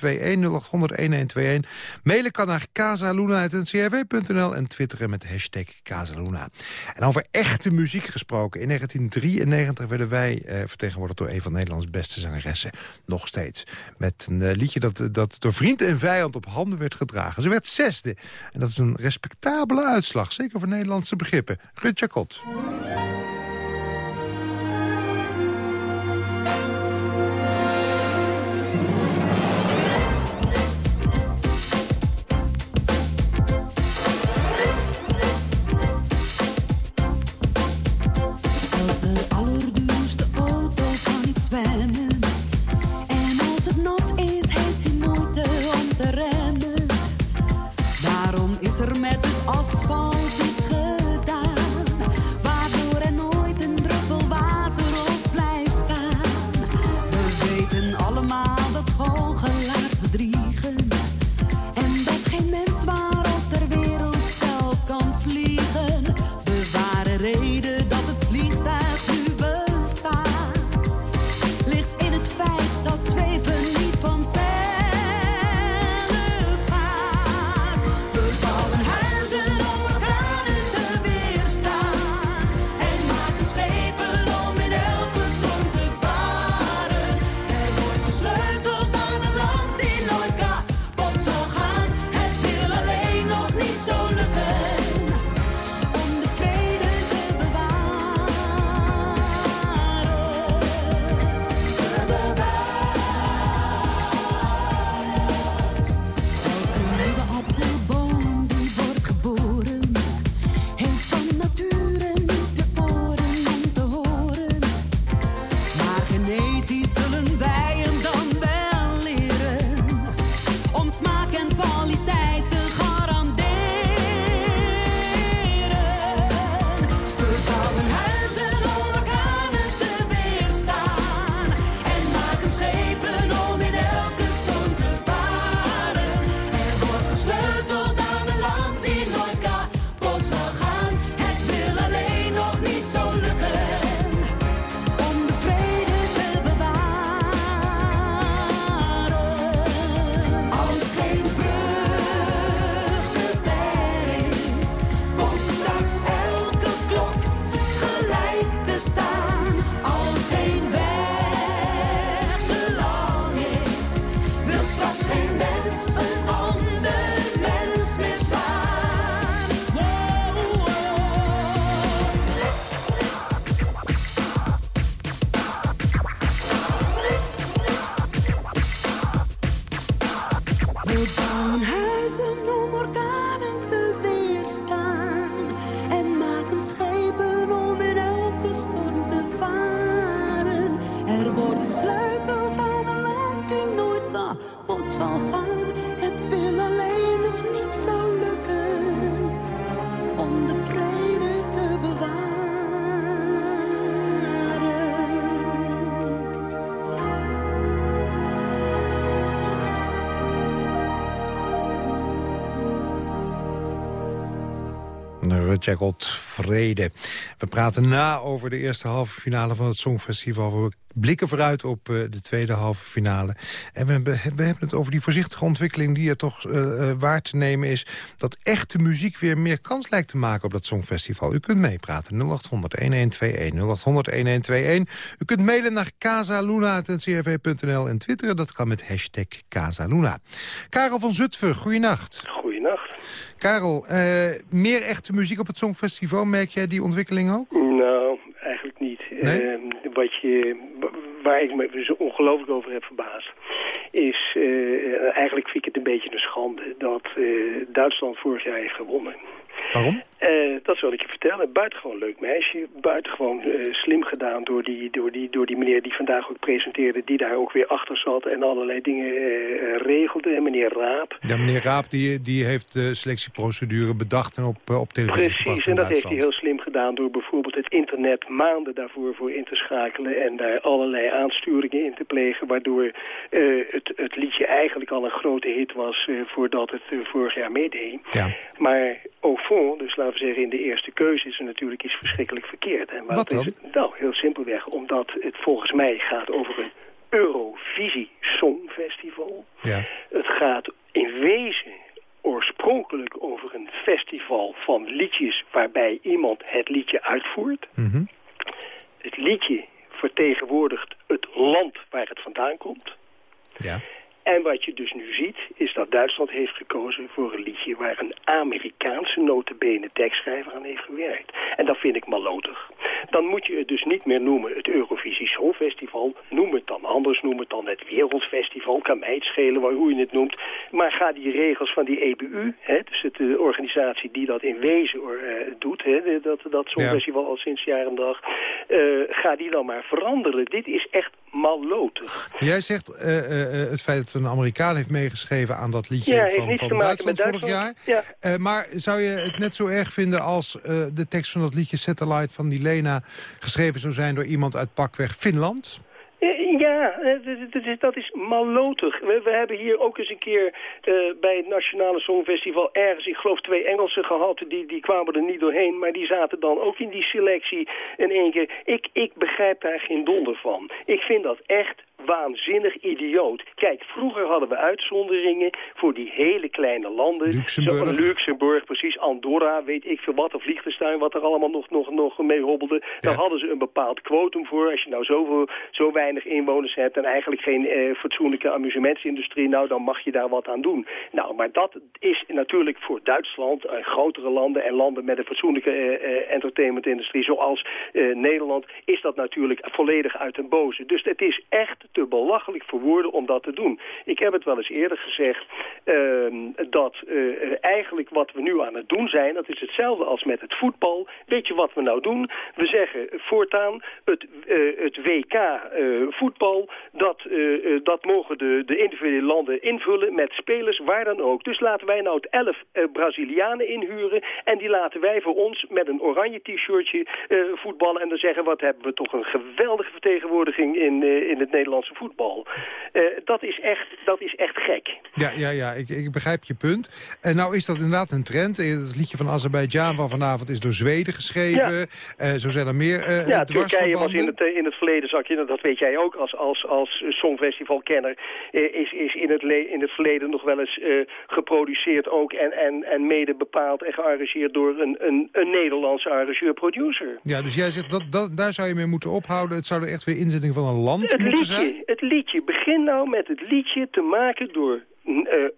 0800-1121. Mailen kan naar casaluna.ncrv.nl en twitteren met hashtag Casaluna. En over echte muziek gesproken. In 1993 werden wij eh, vertegenwoordigd door een van Nederlands beste zangeressen. Nog steeds. Met een eh, liedje dat, dat door vriend en vijand op handen werd gedragen. Ze werd zesde. En dat is een respectabele uitslag. Zeker voor Nederlandse begrippen. Rut over Jacob Vrede. We praten na over de eerste halve finale van het Songfestival. We blikken vooruit op eh, de tweede halve finale. En we, hebben- we hebben het over die voorzichtige ontwikkeling... die er toch eh, eh, waar te nemen is... dat echte muziek weer meer kans lijkt te maken op dat Songfestival. U kunt meepraten, 0800-1121, 0800-1121. U kunt mailen naar casaluna.ncrv.nl en twitteren. Dat kan met hashtag Casaluna. Karel van Zutphen, goeienacht. Goeienacht. Karel, meer echte muziek op het Songfestival, merk jij die ontwikkeling ook? Nou. Nee? Ehm, wat je, wa- waar ik me zo ongelooflijk over heb verbaasd... is, eh, eigenlijk vind ik het een beetje een schande... dat eh, Duitsland vorig jaar heeft gewonnen. Waarom? Eh, dat zal ik je vertellen. Buitengewoon leuk meisje. Buitengewoon slim gedaan door die, door, die, door die meneer die vandaag ook presenteerde... die daar ook weer achter zat en allerlei dingen eh, regelde. En meneer Raap. Ja, meneer Raap die, die heeft de selectieprocedure bedacht en op, op televisie gebracht Precies, en dat heeft hij heel slim gedaan door bijvoorbeeld het internet maanden daarvoor voor in te schakelen en daar allerlei aansturingen in te plegen, waardoor eh, het, het liedje eigenlijk al een grote hit was eh, voordat het eh, vorig jaar meedeed. Ja. Maar au fond, dus laten we zeggen in de eerste keuze is er natuurlijk iets verschrikkelijk verkeerd. En Wat dan? is? Nou, heel simpelweg, omdat het volgens mij gaat over een Eurovisie Songfestival. Ja. Het gaat in wezen oorspronkelijk over een festival van liedjes waarbij iemand het liedje uitvoert. Mhm. Het liedje vertegenwoordigt het land waar het vandaan komt. Ja. En wat je dus nu ziet, is dat Duitsland heeft gekozen voor een liedje waar een Amerikaanse notabene tekstschrijver aan heeft gewerkt. En dat vind ik malotig. Dan moet je het dus niet meer noemen het Eurovisie Songfestival. Noem het dan anders, noem het dan het Wereldfestival. Kan mij het schelen waar- hoe je het noemt. Maar ga die regels van die EBU, hè, dus het, de organisatie die dat in wezen eh, doet, hè, dat, dat Songfestival al sinds jaar en dag, eh, ga die dan maar veranderen. Dit is echt malotig. Jij zegt eh, eh, eh, het feit dat een Amerikaan heeft meegeschreven aan dat liedje Ja, van, van met Duitsland vorig jaar. Duitsland. Eh, maar zou je het net zo erg vinden als de tekst van dat liedje Satellite van die Lena geschreven zou zijn door iemand uit pakweg Finland? Eh, Ja, eh, dat is malotig. We, we hebben hier ook eens een keer eh, bij het Nationale Songfestival ergens, ik geloof twee Engelsen gehad, die, die kwamen er niet doorheen, maar die zaten dan ook in die selectie in één keer. Ik, ik begrijp daar geen donder van. Ik vind dat echt waanzinnig idioot. Kijk, vroeger hadden we uitzonderingen voor die hele kleine landen. Luxemburg. Zo, Luxemburg, precies. Andorra, weet ik veel wat. Of Liechtenstein, wat er allemaal nog, nog, nog mee hobbelde. Daar hadden ze een bepaald quotum voor. Als je nou zoveel, zo weinig inwoners hebt en eigenlijk geen eh, fatsoenlijke amusementsindustrie, nou dan mag je daar wat aan doen. Nou, maar dat is natuurlijk voor Duitsland, en grotere landen en landen met een fatsoenlijke eh, eh, entertainmentindustrie zoals eh, Nederland, is dat natuurlijk volledig uit den boze. Dus het is echt te belachelijk voor woorden om dat te doen. Ik heb het wel eens eerder gezegd ehm, dat eh, eigenlijk wat we nu aan het doen zijn, dat is hetzelfde als met het voetbal. Weet je wat we nou doen? We zeggen voortaan het, eh, het WK eh, voetbal, dat, dat mogen de, de individuele landen invullen met spelers waar dan ook. Dus laten wij nou het elf eh, Brazilianen inhuren en die laten wij voor ons met een oranje t-shirtje voetballen en dan zeggen wat hebben we toch een geweldige vertegenwoordiging in, in het Nederlandse voetbal. Eh, dat, is echt, dat is echt gek. Ja, ja, ja ik, ik begrijp je punt. En nou is dat inderdaad een trend. Eh, Het liedje van Azerbeidzjan van vanavond is door Zweden geschreven. Eh, zo zijn er meer eh Ja, Turkije was in het, eh, in het verleden, zag je, nou, dat weet jij ook als, als, als songfestivalkenner, eh, is, is in, het in het verleden nog wel eens eh, geproduceerd ook en, en, en mede bepaald en gearrangeerd door een, een, een Nederlandse arrangeur-producer. Ja, dus jij zegt, dat, dat, daar zou je mee moeten ophouden. Het zou er echt weer inzetting van een land Het moeten zijn. Liedje, het liedje. Begin nou met het liedje te maken door eh,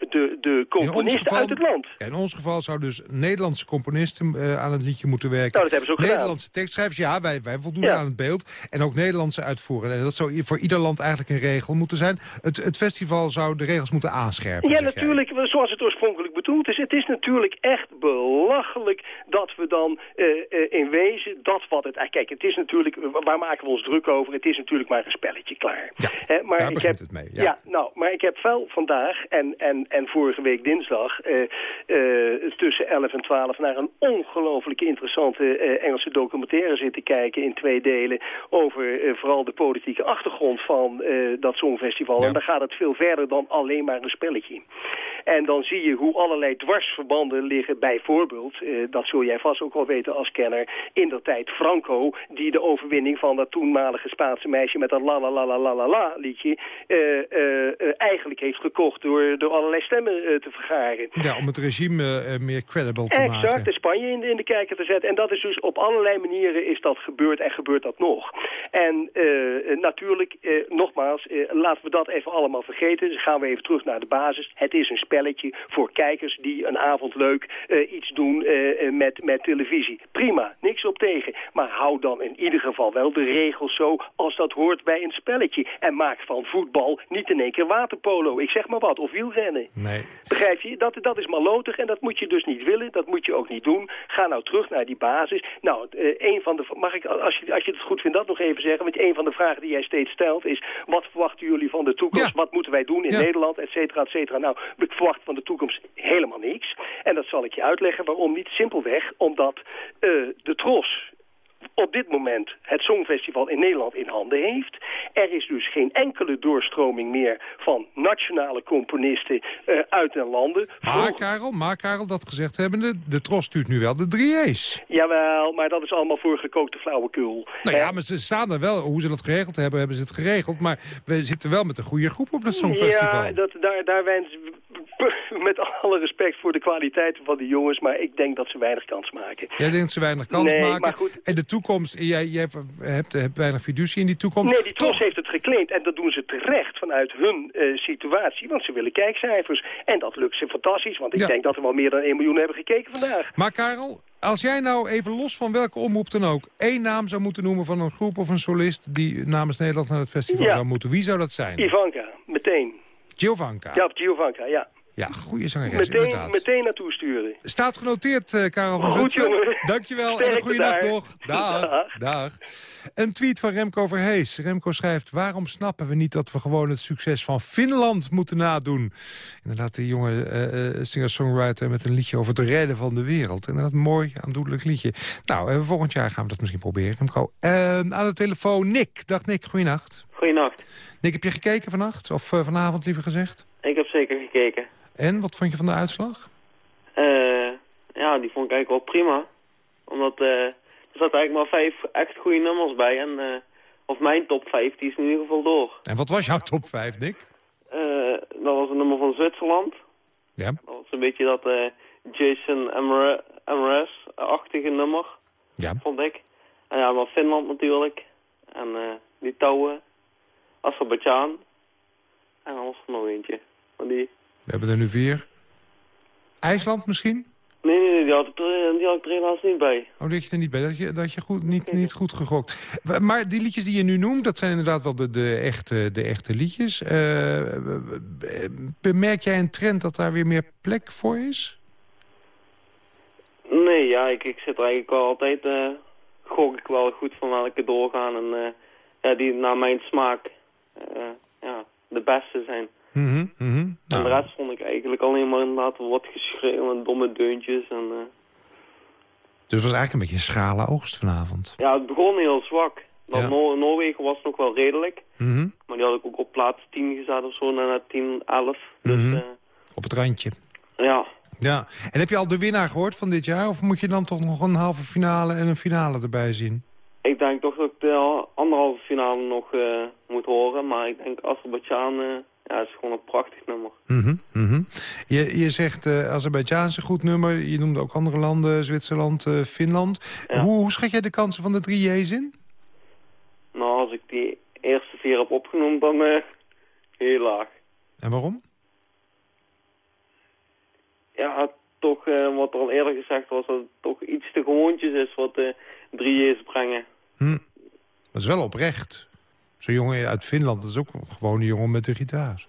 de, de componisten uit het land. Ja, in ons geval zou dus Nederlandse componisten eh, aan het liedje moeten werken. Nou, dat hebben ze ook gedaan. Nederlandse tekstschrijvers, ja, wij, wij voldoen Ja. aan het beeld. En ook Nederlandse uitvoerenden. En dat zou voor ieder land eigenlijk een regel moeten zijn. Het, het festival zou de regels moeten aanscherpen. Ja, jij. natuurlijk, zoals het oorspronkelijk is. Het is natuurlijk echt belachelijk dat we dan eh, eh, in wezen dat wat het... ah, Kijk, het is natuurlijk, waar maken we ons druk over? Het is natuurlijk maar een spelletje klaar. Ja, maar daar ik heb, het mee, Ja. ja. nou, maar ik heb wel vandaag, en en, en, vorige week dinsdag eh, tussen 11 en 12 naar een ongelooflijk interessante Engelse documentaire zitten kijken in twee delen over vooral de politieke achtergrond van dat Songfestival. En dan gaat het veel verder dan alleen maar een spelletje. En dan zie je hoe allerlei dwarsverbanden liggen. Bijvoorbeeld, eh, dat zul jij vast ook wel weten als kenner, in de tijd Franco, die de overwinning van dat toenmalige Spaanse meisje met dat la la la la la la liedje eh, eh, eigenlijk heeft gekocht door, door allerlei stemmen te vergaren. Ja, om het regime meer credible te Exact, maken. de Spanje in de, in de kijker te zetten. En dat is dus op allerlei manieren is dat gebeurd en gebeurt dat nog. En natuurlijk, nogmaals, laten we dat even allemaal vergeten. Dus gaan we even terug naar de basis. Het is een spelletje voor kijkers die een avond leuk eh, iets doen eh, eh, met, met televisie. Prima, niks op tegen. Maar hou dan in ieder geval wel de regels zo als dat hoort bij een spelletje. En maak van voetbal niet in één keer waterpolo. Ik zeg maar wat, of wielrennen. Nee. Begrijp je? Dat, dat is malotig en dat moet je dus niet willen. Dat moet je ook niet doen. Ga nou terug naar die basis. Nou, een van de... Mag ik, als je, als je het goed vindt, dat nog even zeggen? Want een van de vragen die jij steeds stelt is... Wat verwachten jullie van de toekomst? Wat moeten wij doen in Ja. Nederland? Et cetera, et cetera. Nou, ik verwacht van de toekomst helemaal niks. En dat zal ik je uitleggen. Waarom niet? Simpelweg omdat eh, de tros op dit moment het Songfestival in Nederland in handen heeft. Er is dus geen enkele doorstroming meer van nationale componisten eh, uit den landen. Maar Karel, maar Karel, dat gezegd hebbende, de Tros stuurt nu wel de drie E's. Jawel, maar dat is allemaal voor gekookte flauwekul. Nou ja, maar ze staan er wel. Hoe ze dat geregeld hebben, hebben ze het geregeld. Maar we zitten wel met een goede groep op het Songfestival. Ja, dat, daar, daar wens met alle respect voor de kwaliteiten van die jongens, maar ik denk dat ze weinig kans maken. Jij denkt dat ze weinig kans Nee, maken. maar goed. En de toekomst, jij, jij hebt, hebt weinig fiducie in die toekomst. Nee, die Tros heeft het geclaimd en dat doen ze terecht vanuit hun eh, situatie, want ze willen kijkcijfers. En dat lukt ze fantastisch, want ik Ja. denk dat er wel meer dan 1 miljoen hebben gekeken vandaag. Maar Karel, als jij nou even los van welke omroep dan ook... één naam zou moeten noemen van een groep of een solist... die namens Nederland naar het festival Ja. zou moeten, wie zou dat zijn? Ivanka, meteen. Giovanka. Ja, Giovanka, ja. Ja, goede zangeres, Meteen, inderdaad. meteen naartoe sturen. Staat genoteerd, eh, Karel van Goed, Zutphen. jongen. Dankjewel en een goede nacht nog. Dag, Dag. dag. Een tweet van Remco Verhees. Remco schrijft... waarom snappen we niet dat we gewoon het succes van Finland moeten nadoen? Inderdaad, die jonge eh, eh, singer-songwriter met een liedje over het redden van de wereld. Inderdaad, mooi, aandoenlijk liedje. Nou, eh, volgend jaar gaan we dat misschien proberen, Remco. Aan de telefoon Nick. Dag Nick, goeienacht. Goeienacht. Nick, heb je gekeken vannacht? Of eh, vanavond liever gezegd? Ik heb zeker gekeken. En, wat vond je van de uitslag? Eh, ja, die vond ik eigenlijk wel prima. Omdat eh, er zaten eigenlijk maar vijf echt goede nummers bij. En, of mijn top vijf, die is in ieder geval door. En wat was jouw top 5, Nick? Dat was een nummer van Zwitserland. Ja. Dat was een beetje dat Jason Mraz-achtige nummer, Ja. vond ik. En ja, maar Finland natuurlijk. En eh Litouwen, Azerbeidzjan. En er nog eentje. Die... We hebben er nu vier. IJsland misschien? Nee, nee, nee, die had, ik er, die had ik er helaas niet bij. Oh, dat je er niet bij, dat je, dat je goed, niet, niet goed gegokt. Maar die liedjes die je nu noemt, dat zijn inderdaad wel de, de, echte, de echte liedjes. Eh, bemerk jij een trend dat daar weer meer plek voor is? Nee, ja, ik, ik zit er eigenlijk wel altijd, eh gok ik wel goed van welke doorgaan. En eh, ja, die naar mijn smaak eh, ja, de beste zijn. Mhm, mhm. En Nou, de rest vond ik eigenlijk alleen maar inderdaad wat geschreeuw en domme deuntjes. En, eh, dus het was eigenlijk een beetje een schrale oogst vanavond. ja, het begon heel zwak. Dat Ja. Noor- Noorwegen was nog wel redelijk. Mhm, Maar die had ik ook op plaats 10 gezet of zo, naar 10, 11. Dus Mhm. eh, Op het randje. ja, Ja. En heb je al de winnaar gehoord van dit jaar? Of moet je dan toch nog een halve finale en een finale erbij zien? Ik denk toch dat ik de anderhalve finale nog eh, moet horen. Maar ik denk Azerbeidzjan, eh ja, is gewoon een prachtig nummer. Mhm, mhm. Je, je zegt eh Azerbeidzjan is een goed nummer. Je noemde ook andere landen, Zwitserland, Finland. Hoe, hoe schat jij de kansen van de drie J's in? Nou, als ik die eerste vier heb opgenoemd, dan heel laag. En waarom? Ja, toch wat er al eerder gezegd was, dat het toch iets te gewoontjes is wat de drie J's brengen. Hm. Dat is wel oprecht. Zo'n jongen uit Finland, dat is ook een jongen met de gitaar.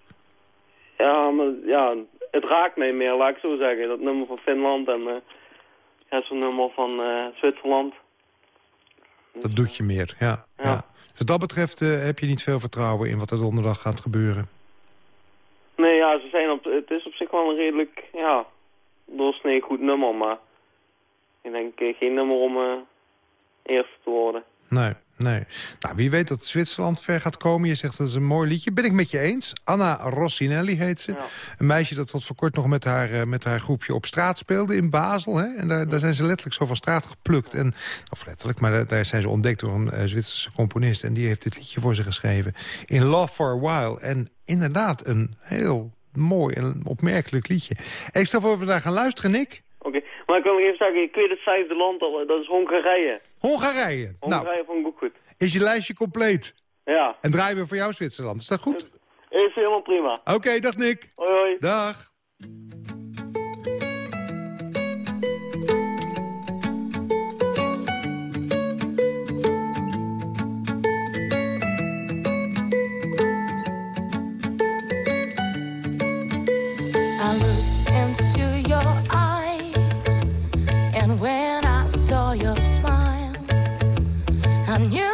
Ja, maar ja, het raakt mij meer, laat ik zo zeggen. Dat nummer van Finland en eh ja, zo'n nummer van eh, Zwitserland. Dat doet je meer, ja. ja. Wat dat betreft eh, heb je niet veel vertrouwen in wat er donderdag gaat gebeuren. Nee, ja, ze zijn op, het is op zich wel een redelijk, ja, doorsnee goed nummer, maar ik denk geen nummer om eerste te worden. Nee, nee. Nou, wie weet dat Zwitserland ver gaat komen. Je zegt dat is een mooi liedje. Ben ik met je eens. Anna Rossinelli heet ze. Een meisje dat tot voor kort nog met haar, eh, met haar groepje op straat speelde in Basel. Hè? En daar, daar zijn ze letterlijk zo van straat geplukt. En, of letterlijk, maar daar, daar zijn ze ontdekt door een eh, Zwitserse componist. En die heeft dit liedje voor ze geschreven. In Love for a While. En inderdaad een heel mooi en opmerkelijk liedje. En ik stel voor dat we daar gaan luisteren, Nick. Oké, maar ik wil nog even zeggen, ik weet het vijfde land al, eh, dat is Hongarije. Hongarije. Nou, Hongarije vond ik ook goed. is je lijstje compleet? Ja, En draaien we voor jou Zwitserland. Is dat goed? is helemaal prima. Oké, dag Nick. Hoi hoi. Dag. on you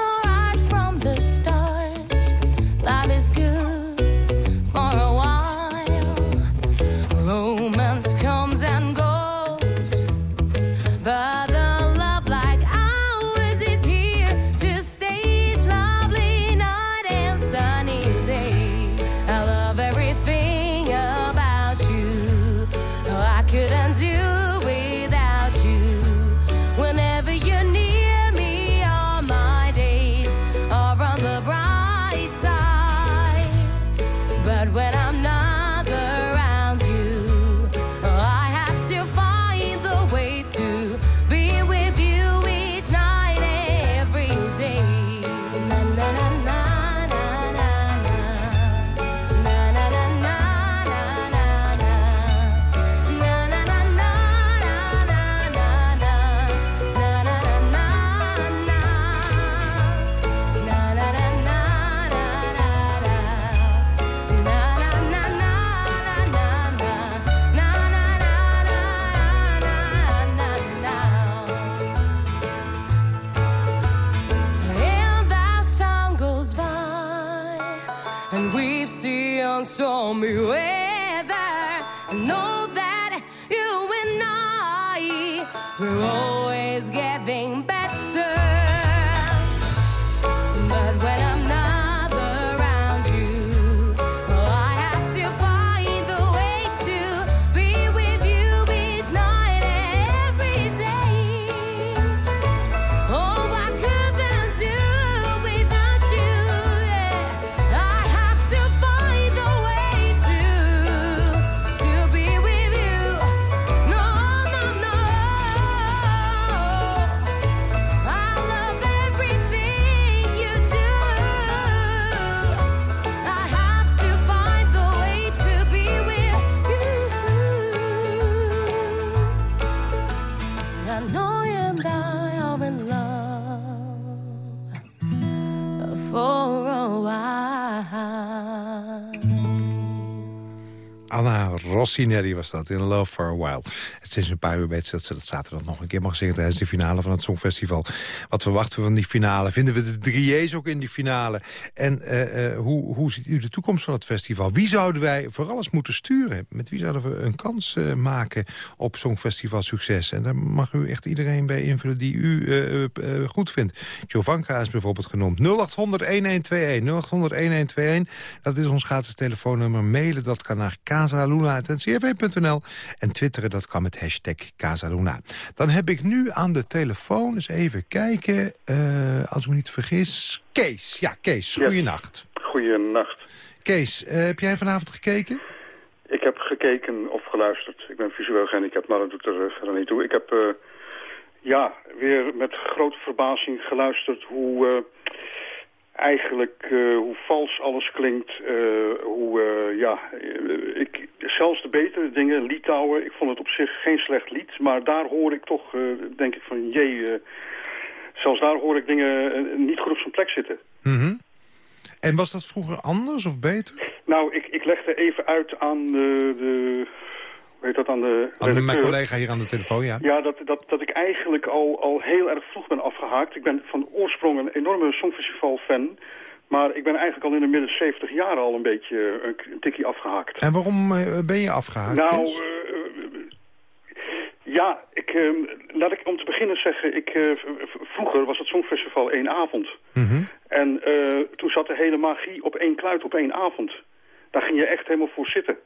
Rossinelli was dat, in Love for a While. Het is een paar uur weet dat ze dat zaterdag nog een keer mag zingen... tijdens de finale van het Songfestival. Wat verwachten we van die finale? Vinden we de drieërs ook in die finale? En eh, eh, hoe, hoe ziet u de toekomst van het festival? Wie zouden wij vooral eens moeten sturen? Met wie zouden we een kans eh, maken op Songfestival succes? En daar mag u echt iedereen bij invullen die u goed vindt. Jovanka is bijvoorbeeld genoemd. 0800-1121, 0800-1121. Dat is ons gratis telefoonnummer. Mailen dat kan naar casaluna.ncrv.nl. En twitteren dat kan met hashtag Casaluna. Dan heb ik nu aan de telefoon, eens even kijken, eh, als ik me niet vergis... Kees. Ja, Kees, goeienacht. Goeienacht. Kees, eh, heb jij vanavond gekeken? Ik heb gekeken of geluisterd. Ik ben visueel gehandicapt, maar dat doet er eh, verder niet toe. Ik heb ja, weer met grote verbazing geluisterd hoe eigenlijk eh, hoe vals alles klinkt. eh, hoe, eh, ja, ik, zelfs de betere dingen, Litouwen, ik vond het op zich geen slecht lied. Maar daar hoor ik toch, denk ik van, jee, zelfs daar hoor ik dingen niet goed op zijn plek zitten. Mhm. En was dat vroeger anders of beter? Nou, ik, ik legde even uit aan de, de heet dat, aan de mijn redacteur. collega hier aan de telefoon, ja. Ja, dat, dat, dat ik eigenlijk al, al heel erg vroeg ben afgehaakt. Ik ben van oorsprong een enorme Songfestival-fan. Maar ik ben eigenlijk al in de midden 70 jaar al een beetje eh, een, tikkie afgehaakt. En waarom eh, ben je afgehaakt? Nou, eh, ja, ik, eh, laat ik om te beginnen zeggen, ik, vroeger was het Songfestival één avond. Mhm. En toen zat de hele magie op één kluit, op één avond. Daar ging je echt helemaal voor zitten.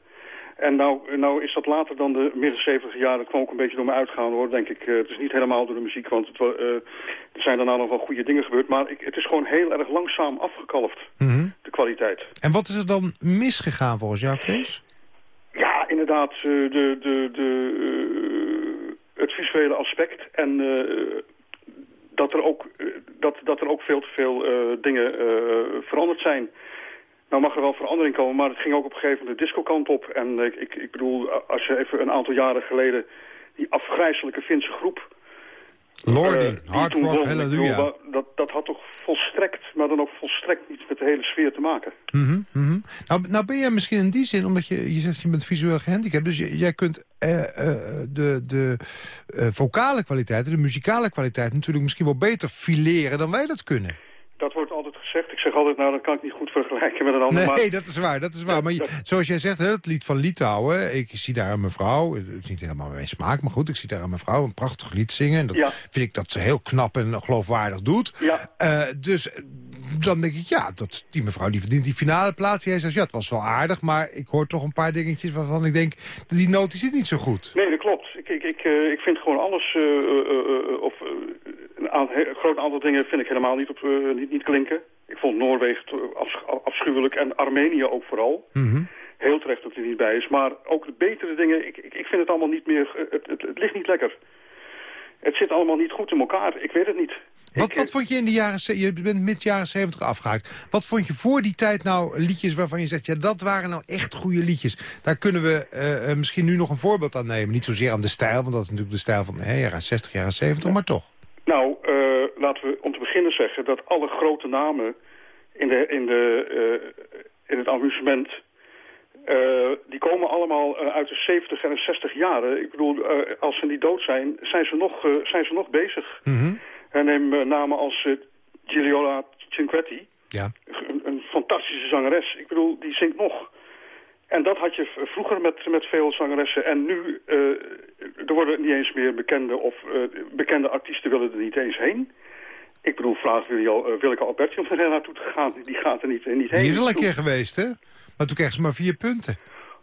En nou, nou is dat later dan de midden 70 jaar, dat kwam ook een beetje door me uitgaan hoor, denk ik. Eh, het is niet helemaal door de muziek, want het, eh, er zijn daarna nog wel goede dingen gebeurd. Maar ik, het is gewoon heel erg langzaam afgekalfd, Mhm. de kwaliteit. En wat is er dan misgegaan volgens jou, Kees? Ja, inderdaad, eh, de, de, de, het visuele aspect. En dat, er ook, dat, dat er ook veel te veel dingen veranderd zijn. Nou mag er wel verandering komen, maar het ging ook op een gegeven moment de discokant op. En ik, ik, ik bedoel, als je even een aantal jaren geleden die afgrijzelijke Finse groep... Lordi, eh, die Hard Rock Hallelujah. dat, dat had toch volstrekt, maar dan ook volstrekt niets met de hele sfeer te maken. Mhm, mhm. Nou, nou ben jij misschien in die zin, omdat je, je zegt je bent visueel gehandicapt... dus je- jij kunt eh, eh, de, de eh, vocale kwaliteit, de muzikale kwaliteit... natuurlijk misschien wel beter fileren dan wij dat kunnen. Dat wordt altijd gezegd. Ik zeg altijd, nou, dat kan ik niet goed vergelijken met een ander. Nee, maar... dat is waar, dat is waar. Maar je- zoals jij zegt, hè, het lied van Litouwen... ik zie daar een mevrouw, het is niet helemaal mijn smaak... maar goed, ik zie daar een mevrouw een prachtig lied zingen... en dat Ja. vind ik dat ze heel knap en geloofwaardig doet. Ja. Eh, dus eh, dan denk ik, ja, dat, die mevrouw die verdient die finale plaats. Jij zegt, ja, het was wel aardig... maar ik hoor toch een paar dingetjes waarvan ik denk... die noot die zit niet zo goed. Nee, dat klopt. Ik, ik, ik, eh, ik vind gewoon alles, of een groot aantal dingen vind ik helemaal niet, op, eh, niet, niet klinken. Ik vond Noorwegen afschuwelijk en Armenië ook vooral. Mhm. Heel terecht dat hij niet bij is. Maar ook de betere dingen, ik, ik, ik vind het allemaal niet meer, eh, het, het, het ligt niet lekker. Het zit allemaal niet goed in elkaar, ik weet het niet. Wat, wat vond je in de jaren... Je bent mid jaren 70 afgehaakt. Wat vond je voor die tijd nou liedjes waarvan je zegt... ja, dat waren nou echt goede liedjes. Daar kunnen we eh, misschien nu nog een voorbeeld aan nemen. Niet zozeer aan de stijl, want dat is natuurlijk de stijl van jaren 60, jaren 70, maar toch. Laten we om te beginnen zeggen dat alle grote namen in, de, in, de, eh, in het amusement... eh, die komen allemaal eh, uit de 70 en de 60 jaren. Ik bedoel, als ze niet dood zijn, zijn ze nog, zijn ze nog bezig. En neem namen als Gigliola Cinquetti, Ja. een, een fantastische zangeres. Ik bedoel, die zingt nog. En dat had je vroeger met, met veel zangeressen. En nu, er worden niet eens meer bekende of bekende artiesten willen er niet eens heen. Ik bedoel, vraag Willy, Al- eh, Willeke Alberti om er naartoe te gaan. Die gaat er niet, niet heen. Die is al een keer geweest, hè? Maar toen kreeg ze maar vier punten.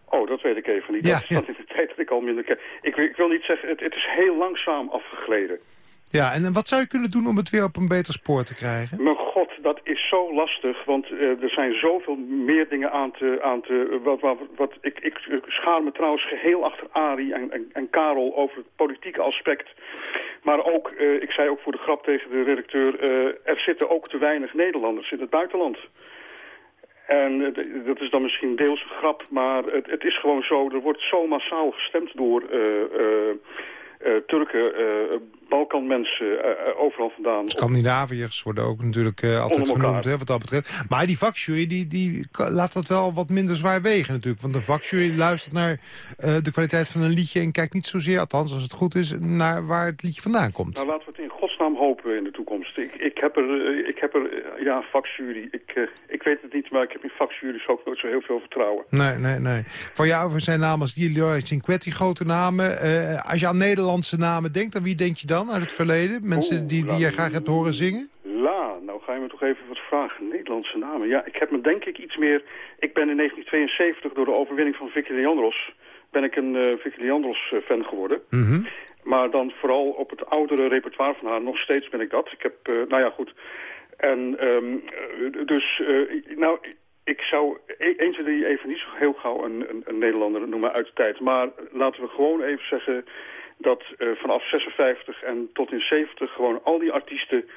Oh, dat weet ik even niet. Ja, dat is van in de tijd dat ik al minder ken. Ik, wil- ik wil niet zeggen, het, het is heel langzaam afgegleden. Ja, en wat zou je kunnen doen om het weer op een beter spoor te krijgen? Mijn god, dat is zo lastig, want eh, er zijn zoveel meer dingen aan te... Aan te wat, wat, wat, ik, ik schaar me trouwens geheel achter Arie en, en, Karel over het politieke aspect. Maar ook, eh, ik zei ook voor de grap tegen de redacteur... eh, er zitten ook te weinig Nederlanders in het buitenland. En eh, dat is dan misschien deels een grap, maar het, het is gewoon zo... er wordt zo massaal gestemd door... eh, Turken, eh, Balkanmensen, eh, overal vandaan. Scandinaviërs worden ook natuurlijk altijd genoemd, hè, wat dat betreft. Maar die vakjury, die, die laat dat wel wat minder zwaar wegen natuurlijk. Want de vakjury luistert naar de kwaliteit van een liedje... en kijkt niet zozeer, althans als het goed is, naar waar het liedje vandaan komt. Nou, laten we het in hopen in de toekomst. Ik, ik heb er, eh, ik heb er eh, ja, vakjury. Ik, eh, ik weet het niet, maar ik heb in vakjuries ook nooit zo heel veel vertrouwen. Nee, nee, nee. Voor jou zijn namen als Giulio Cinquetti grote namen. Als je aan Nederlandse namen denkt, aan wie denk je dan uit het verleden? Mensen Oeh, die, die je graag hebt horen zingen? La, nou ga je me toch even wat vragen. Nederlandse namen. Ja, ik heb me denk ik iets meer... Ik ben in 1972 door de overwinning van Vicky Leandros... ben ik een eh Vicky Leandros fan geworden. Mhm. Maar dan vooral op het oudere repertoire van haar. Nog steeds ben ik dat. Ik heb, eh, nou ja, goed. En ehm, eh, dus, eh, nou, ik zou e- 1, 2, 3 even niet zo heel gauw een, een, een Nederlander noemen uit de tijd. Maar laten we gewoon even zeggen dat vanaf 56 en tot in 70 gewoon al die artiesten...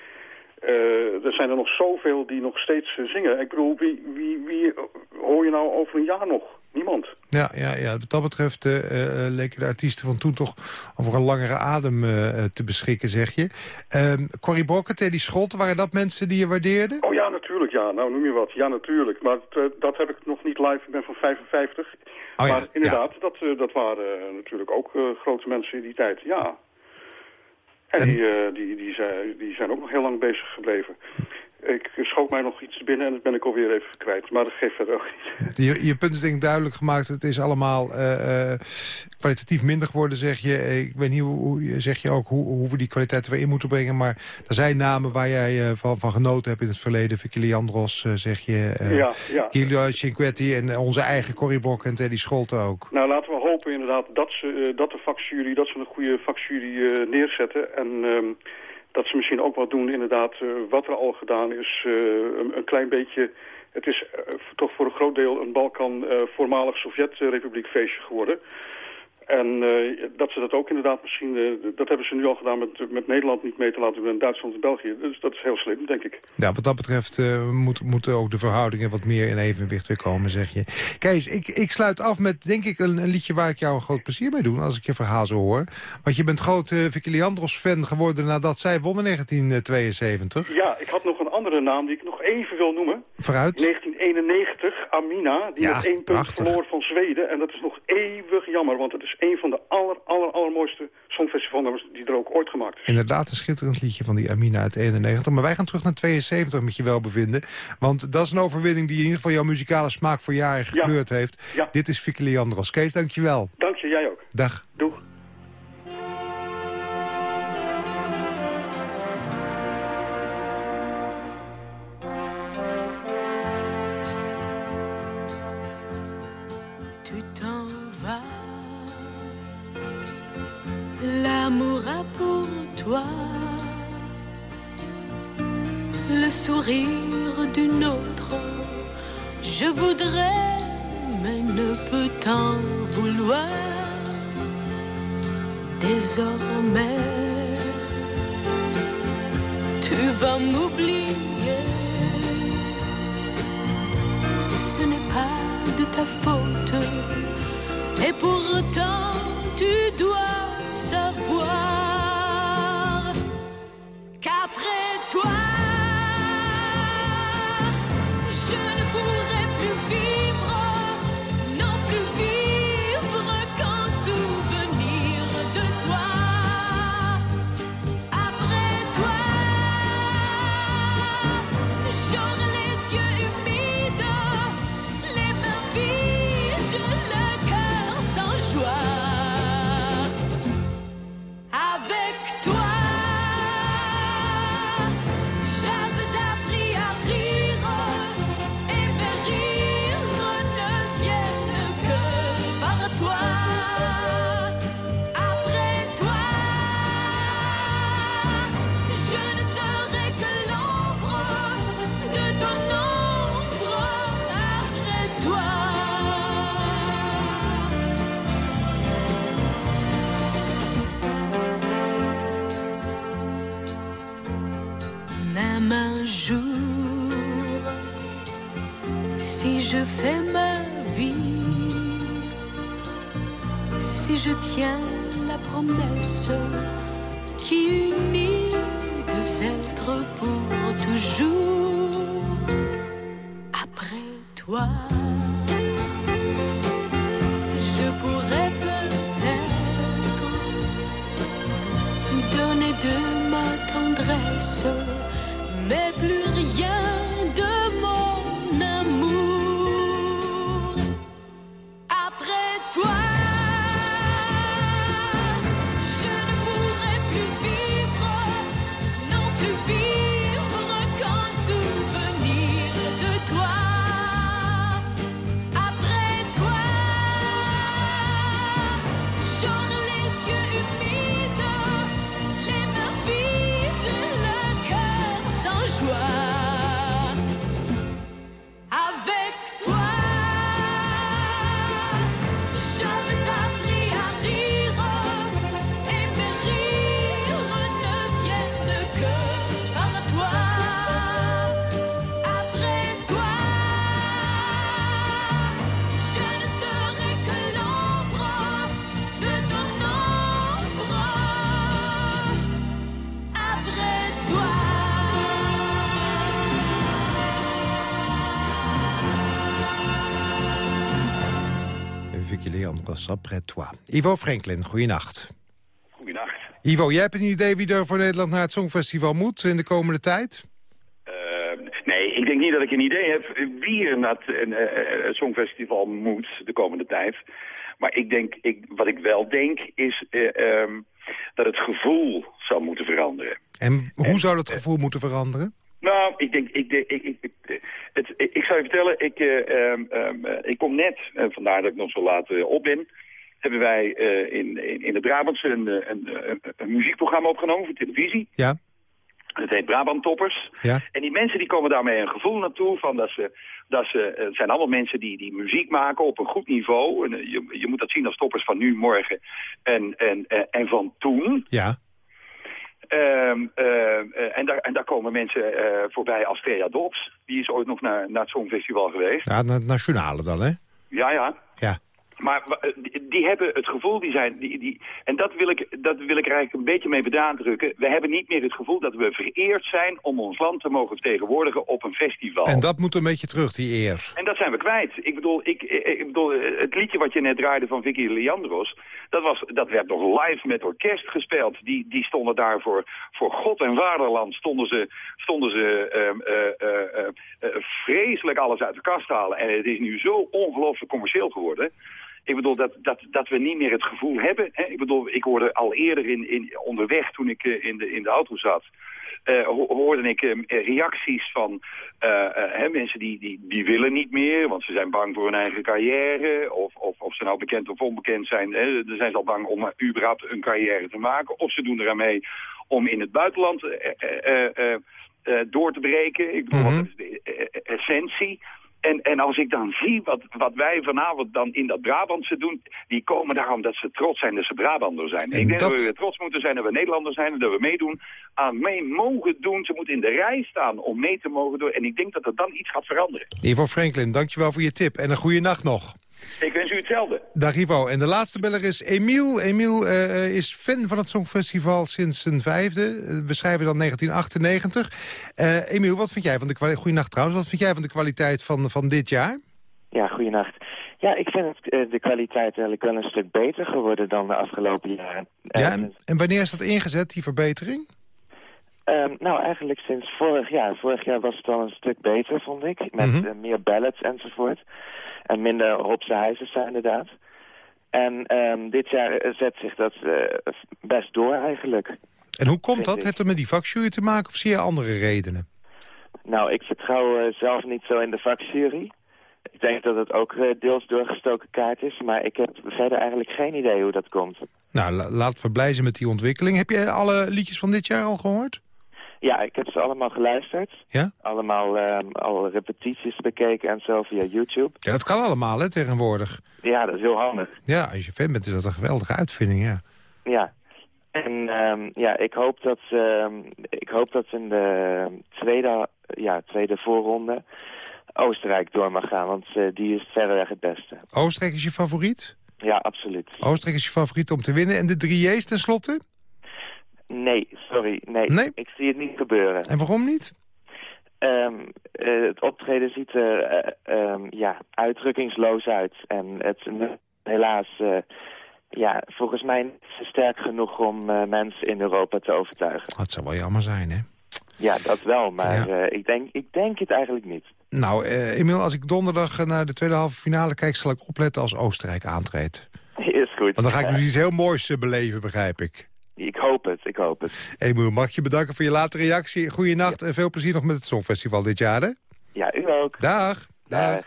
er zijn er nog zoveel die nog steeds zingen. Ik bedoel, wie, wie, wie hoor je nou over een jaar nog? Niemand. Ja, ja, ja, wat dat betreft eh, leken de artiesten van toen toch over een langere adem eh, te beschikken, zeg je. Ehm Corrie Brokken, Teddy Scholten, waren dat mensen die je waardeerde? Oh ja, natuurlijk, ja. Nou, noem je wat. Ja, natuurlijk. Maar dat heb ik nog niet live. Ik ben van 55. Oh ja, maar inderdaad, dat, dat waren natuurlijk ook grote mensen in die tijd, ja. En, die, eh, die, die, zijn, die zijn ook nog heel lang bezig gebleven. Ik schoot mij nog iets binnen en dat ben ik alweer even kwijt. Maar dat geeft verder ook niet. Je, je punt is denk ik duidelijk gemaakt. Het is allemaal eh, eh, kwalitatief minder geworden, zeg je. Ik weet niet hoe, zeg je ook hoe, hoe we die kwaliteit er weer in moeten brengen. Maar er zijn namen waar jij eh, van, van genoten hebt in het verleden. Vicky Leandros, zeg je. Ja, ja. Giulio Cinquetti en onze eigen Corrie Blok en Teddy Scholten ook. Nou, laten we hopen inderdaad dat, ze, dat de vakjury, dat ze een goede vakjury neerzetten. En ehm, dat ze misschien ook wat doen inderdaad eh, wat er al gedaan is. eh, een, een klein beetje, het is eh, toch voor een groot deel een Balkan voormalig Sovjet-republiek feestje geworden. En eh, dat ze dat ook inderdaad misschien, eh, dat hebben ze nu al gedaan met, met Nederland niet mee te laten doen en Duitsland en België. Dus dat is heel slim, denk ik. Ja, wat dat betreft eh, moet, moeten ook de verhoudingen wat meer in evenwicht weer komen, zeg je. Kees, ik, ik sluit af met, denk ik, een, een liedje waar ik jou een groot plezier mee doe... als ik je verhaal zo hoor. Want je bent groot Vicky Leandros-fan geworden nadat zij won in 1972. Ja, ik had nog een andere naam die ik nog even wil noemen. Vooruit. 1991, Amina, die Ja, met één punt verloor van Zweden. En dat is nog eeuwig jammer, want het is een van de aller, aller, allermooiste songfestivalnummers die er ook ooit gemaakt is. Inderdaad, een schitterend liedje van die Amina uit 91. Maar wij gaan terug naar 72 met je welbevinden. Want dat is een overwinning die in ieder geval jouw muzikale smaak voor jaren gekleurd heeft. Ja. Dit is Vicky Leandros. Kees, dank je wel. Dank je, jij ook. Dag. Doeg. Le sourire d'une autre. Je voudrais, mais ne peux t'en vouloir. Désormais, tu vas m'oublier. Ce n'est pas de ta faute. Et pourtant, tu dois savoir Ivo Franklin, goeienacht. Goedenacht. Ivo, jij hebt een idee wie er voor Nederland naar het Songfestival moet in de komende tijd? Ehm, denk niet dat ik een idee heb wie er naar het, eh, eh, het Songfestival moet de komende tijd. Maar ik denk, ik, wat ik wel denk is eh, ehm, dat het gevoel zou moeten veranderen. En hoe zou dat gevoel moeten veranderen? Nou, ik denk, ik, ik, ik, ik, het, ik, ik zou je vertellen, ik, eh, ehm, ehm, eh, ik kom net, en vandaar dat ik nog zo laat op ben, hebben wij in, in, in het Brabantse een, een, een, een muziekprogramma opgenomen voor televisie. Ja. Het heet Brabant Toppers. Ja. En die mensen die komen daarmee een gevoel naartoe van dat ze, dat ze het zijn allemaal mensen die, die muziek maken op een goed niveau. En, je, je moet dat zien als toppers van nu, morgen en, en, en, en van toen. Ja. Ehm, ehm, eh, en, daar, en daar komen mensen eh, voorbij als Thea Dobbs. Die is ooit nog naar, naar het Songfestival geweest. Ja, naar het nationale dan, hè? Ja, ja. Ja. Maar eh, die, hebben het gevoel, die zijn, die, die, en dat wil, ik, dat wil ik er eigenlijk een beetje mee benadrukken. We hebben niet meer het gevoel dat we vereerd zijn om ons land te mogen vertegenwoordigen op een festival. En dat moet een beetje terug, die eer. En dat zijn we kwijt. Ik bedoel, ik, ik, ik bedoel, eh, het liedje wat je net draaide van Vicky Leandros... dat, was, dat werd nog live met orkest gespeeld. Die, die stonden daar voor, voor God en vaderland... stonden ze, stonden ze ehm, eh, eh, eh, eh, vreselijk alles uit de kast halen. En het is nu zo ongelooflijk commercieel geworden... Ik bedoel, dat, dat, dat we niet meer het gevoel hebben. Hè? Ik bedoel, ik hoorde al eerder in, in, onderweg toen ik eh, in, de, in de auto zat... ho- hoorde ik eh, reacties van hè, mensen die, die, die willen niet meer... want ze zijn bang voor hun eigen carrière. Of, of, of ze nou bekend of onbekend zijn. Hè, dan zijn ze al bang om überhaupt een carrière te maken. Of ze doen eraan mee om in het buitenland door te breken. Ik bedoel, wat is de essentie? En, en als ik dan zie wat, wat wij vanavond dan in dat Brabantse doen... die komen daarom dat ze trots zijn dat ze Brabander zijn. En ik denk dat... dat- we weer trots moeten zijn dat we Nederlander zijn... en dat we meedoen aan mee mogen doen. Ze moeten in de rij staan om mee te mogen doen. En ik denk dat er dan iets gaat veranderen. Ivo Franklin, dankjewel voor je tip. En een goede nacht nog. Ik wens u hetzelfde. Dag Ivo. En de laatste beller is Emiel. Emiel eh, eh, is fan van het Songfestival sinds zijn vijfde. Eh, we schrijven dan 1998. Eh Emiel, wat vind jij van de kwaliteit... Goeienacht trouwens. Wat vind jij van de kwaliteit van, van dit jaar? Ja, goeienacht. Ja, ik vind het, de kwaliteit eigenlijk wel een stuk beter geworden dan de afgelopen jaren. Ja, en, en wanneer is dat ingezet, die verbetering? Ehm, nou, eigenlijk sinds vorig jaar. Vorig jaar was het al een stuk beter, vond ik. Met Mhm. eh, meer ballads enzovoort. En minder Hopse Heizers inderdaad. En ehm, dit jaar eh, zet zich dat eh, best door eigenlijk. En hoe komt dat? ik. Heeft dat met die vakjury te maken of zie je andere redenen? Nou, ik vertrouw zelf niet zo in de vakjury. Ik denk dat het ook deels doorgestoken kaart is. Maar ik heb verder eigenlijk geen idee hoe dat komt. Nou, la- laten we blij zijn met die ontwikkeling. Heb je alle liedjes van dit jaar al gehoord? Ja, ik heb ze allemaal geluisterd. Ja? Allemaal ehm, al repetities bekeken en zo via YouTube. Ja, dat kan allemaal, hè, tegenwoordig. Ja, dat is heel handig. Ja, als je fan bent, is dat een geweldige uitvinding, ja. Ja. En ehm, ja, ik hoop dat ehm, ik hoop dat in de tweede, ja, tweede voorronde Oostenrijk door mag gaan, want eh, die is verreweg het beste. Oostenrijk is je favoriet? Ja, absoluut. Oostenrijk is je favoriet om te winnen. En de drie J's tenslotte? Nee, sorry, nee. Nee? Ik zie het niet gebeuren. En waarom niet? Ehm, eh, het optreden ziet er eh, ehm, ja, uitdrukkingsloos uit. En het helaas eh, ja, volgens mij niet sterk genoeg om mensen in Europa te overtuigen. Dat zou wel jammer zijn, hè? Ja, dat wel, maar ik, denk, ik denk het eigenlijk niet. Nou, Emiel, als ik donderdag naar de tweede halve finale kijk... zal ik opletten als Oostenrijk aantreedt. Is goed. Want dan ga ik dus iets heel moois beleven, begrijp ik. Ik hoop het, ik hoop het. Emiel, mag ik je bedanken voor je late reactie. Goeienacht en veel plezier nog met het Songfestival dit jaar, hè? Ja, u ook. Dag. Dag.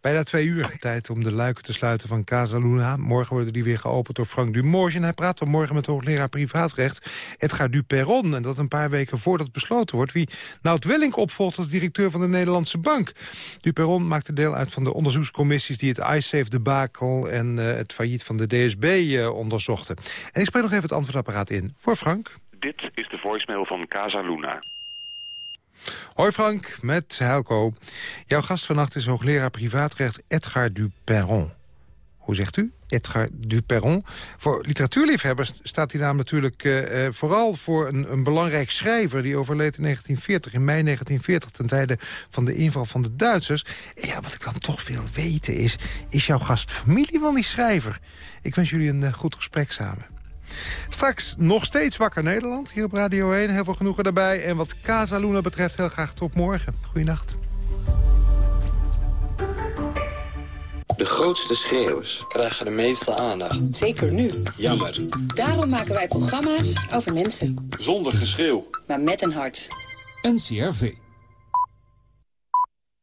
Bijna twee uur. Tijd om de luiken te sluiten van Casa Luna. Morgen worden die weer geopend door Frank Dumorge. En hij praat vanmorgen met hoogleraar privaatrecht Edgar Duperron. En dat een paar weken voordat besloten wordt... wie Nout Welling opvolgt als directeur van de Nederlandse Bank. Duperron maakte deel uit van de onderzoekscommissies... die het iSafe-debakel en eh, het failliet van de DSB eh, onderzochten. En ik spreek nog even het antwoordapparaat in voor Frank. Dit is de voicemail van Casa Luna. Hoi Frank, met Helco. Jouw gast vannacht is hoogleraar privaatrecht Edgar Duperron. Hoe zegt u? Edgar Duperron. Voor literatuurliefhebbers staat hij naam natuurlijk eh, eh, vooral voor een, een belangrijk schrijver... die overleed in 1940, in mei 1940, ten tijde van de inval van de Duitsers. En ja, wat ik dan toch wil weten is, is jouw gast familie van die schrijver? Ik wens jullie een eh, goed gesprek samen. Straks nog steeds wakker Nederland hier op Radio 1. Heel veel genoegen daarbij. En wat Casa Luna betreft heel graag tot morgen. Goeienacht. De grootste schreeuwers krijgen de meeste aandacht. Zeker nu. Jammer. Daarom maken wij programma's over mensen. Zonder geschreeuw. Maar met een hart. NCRV.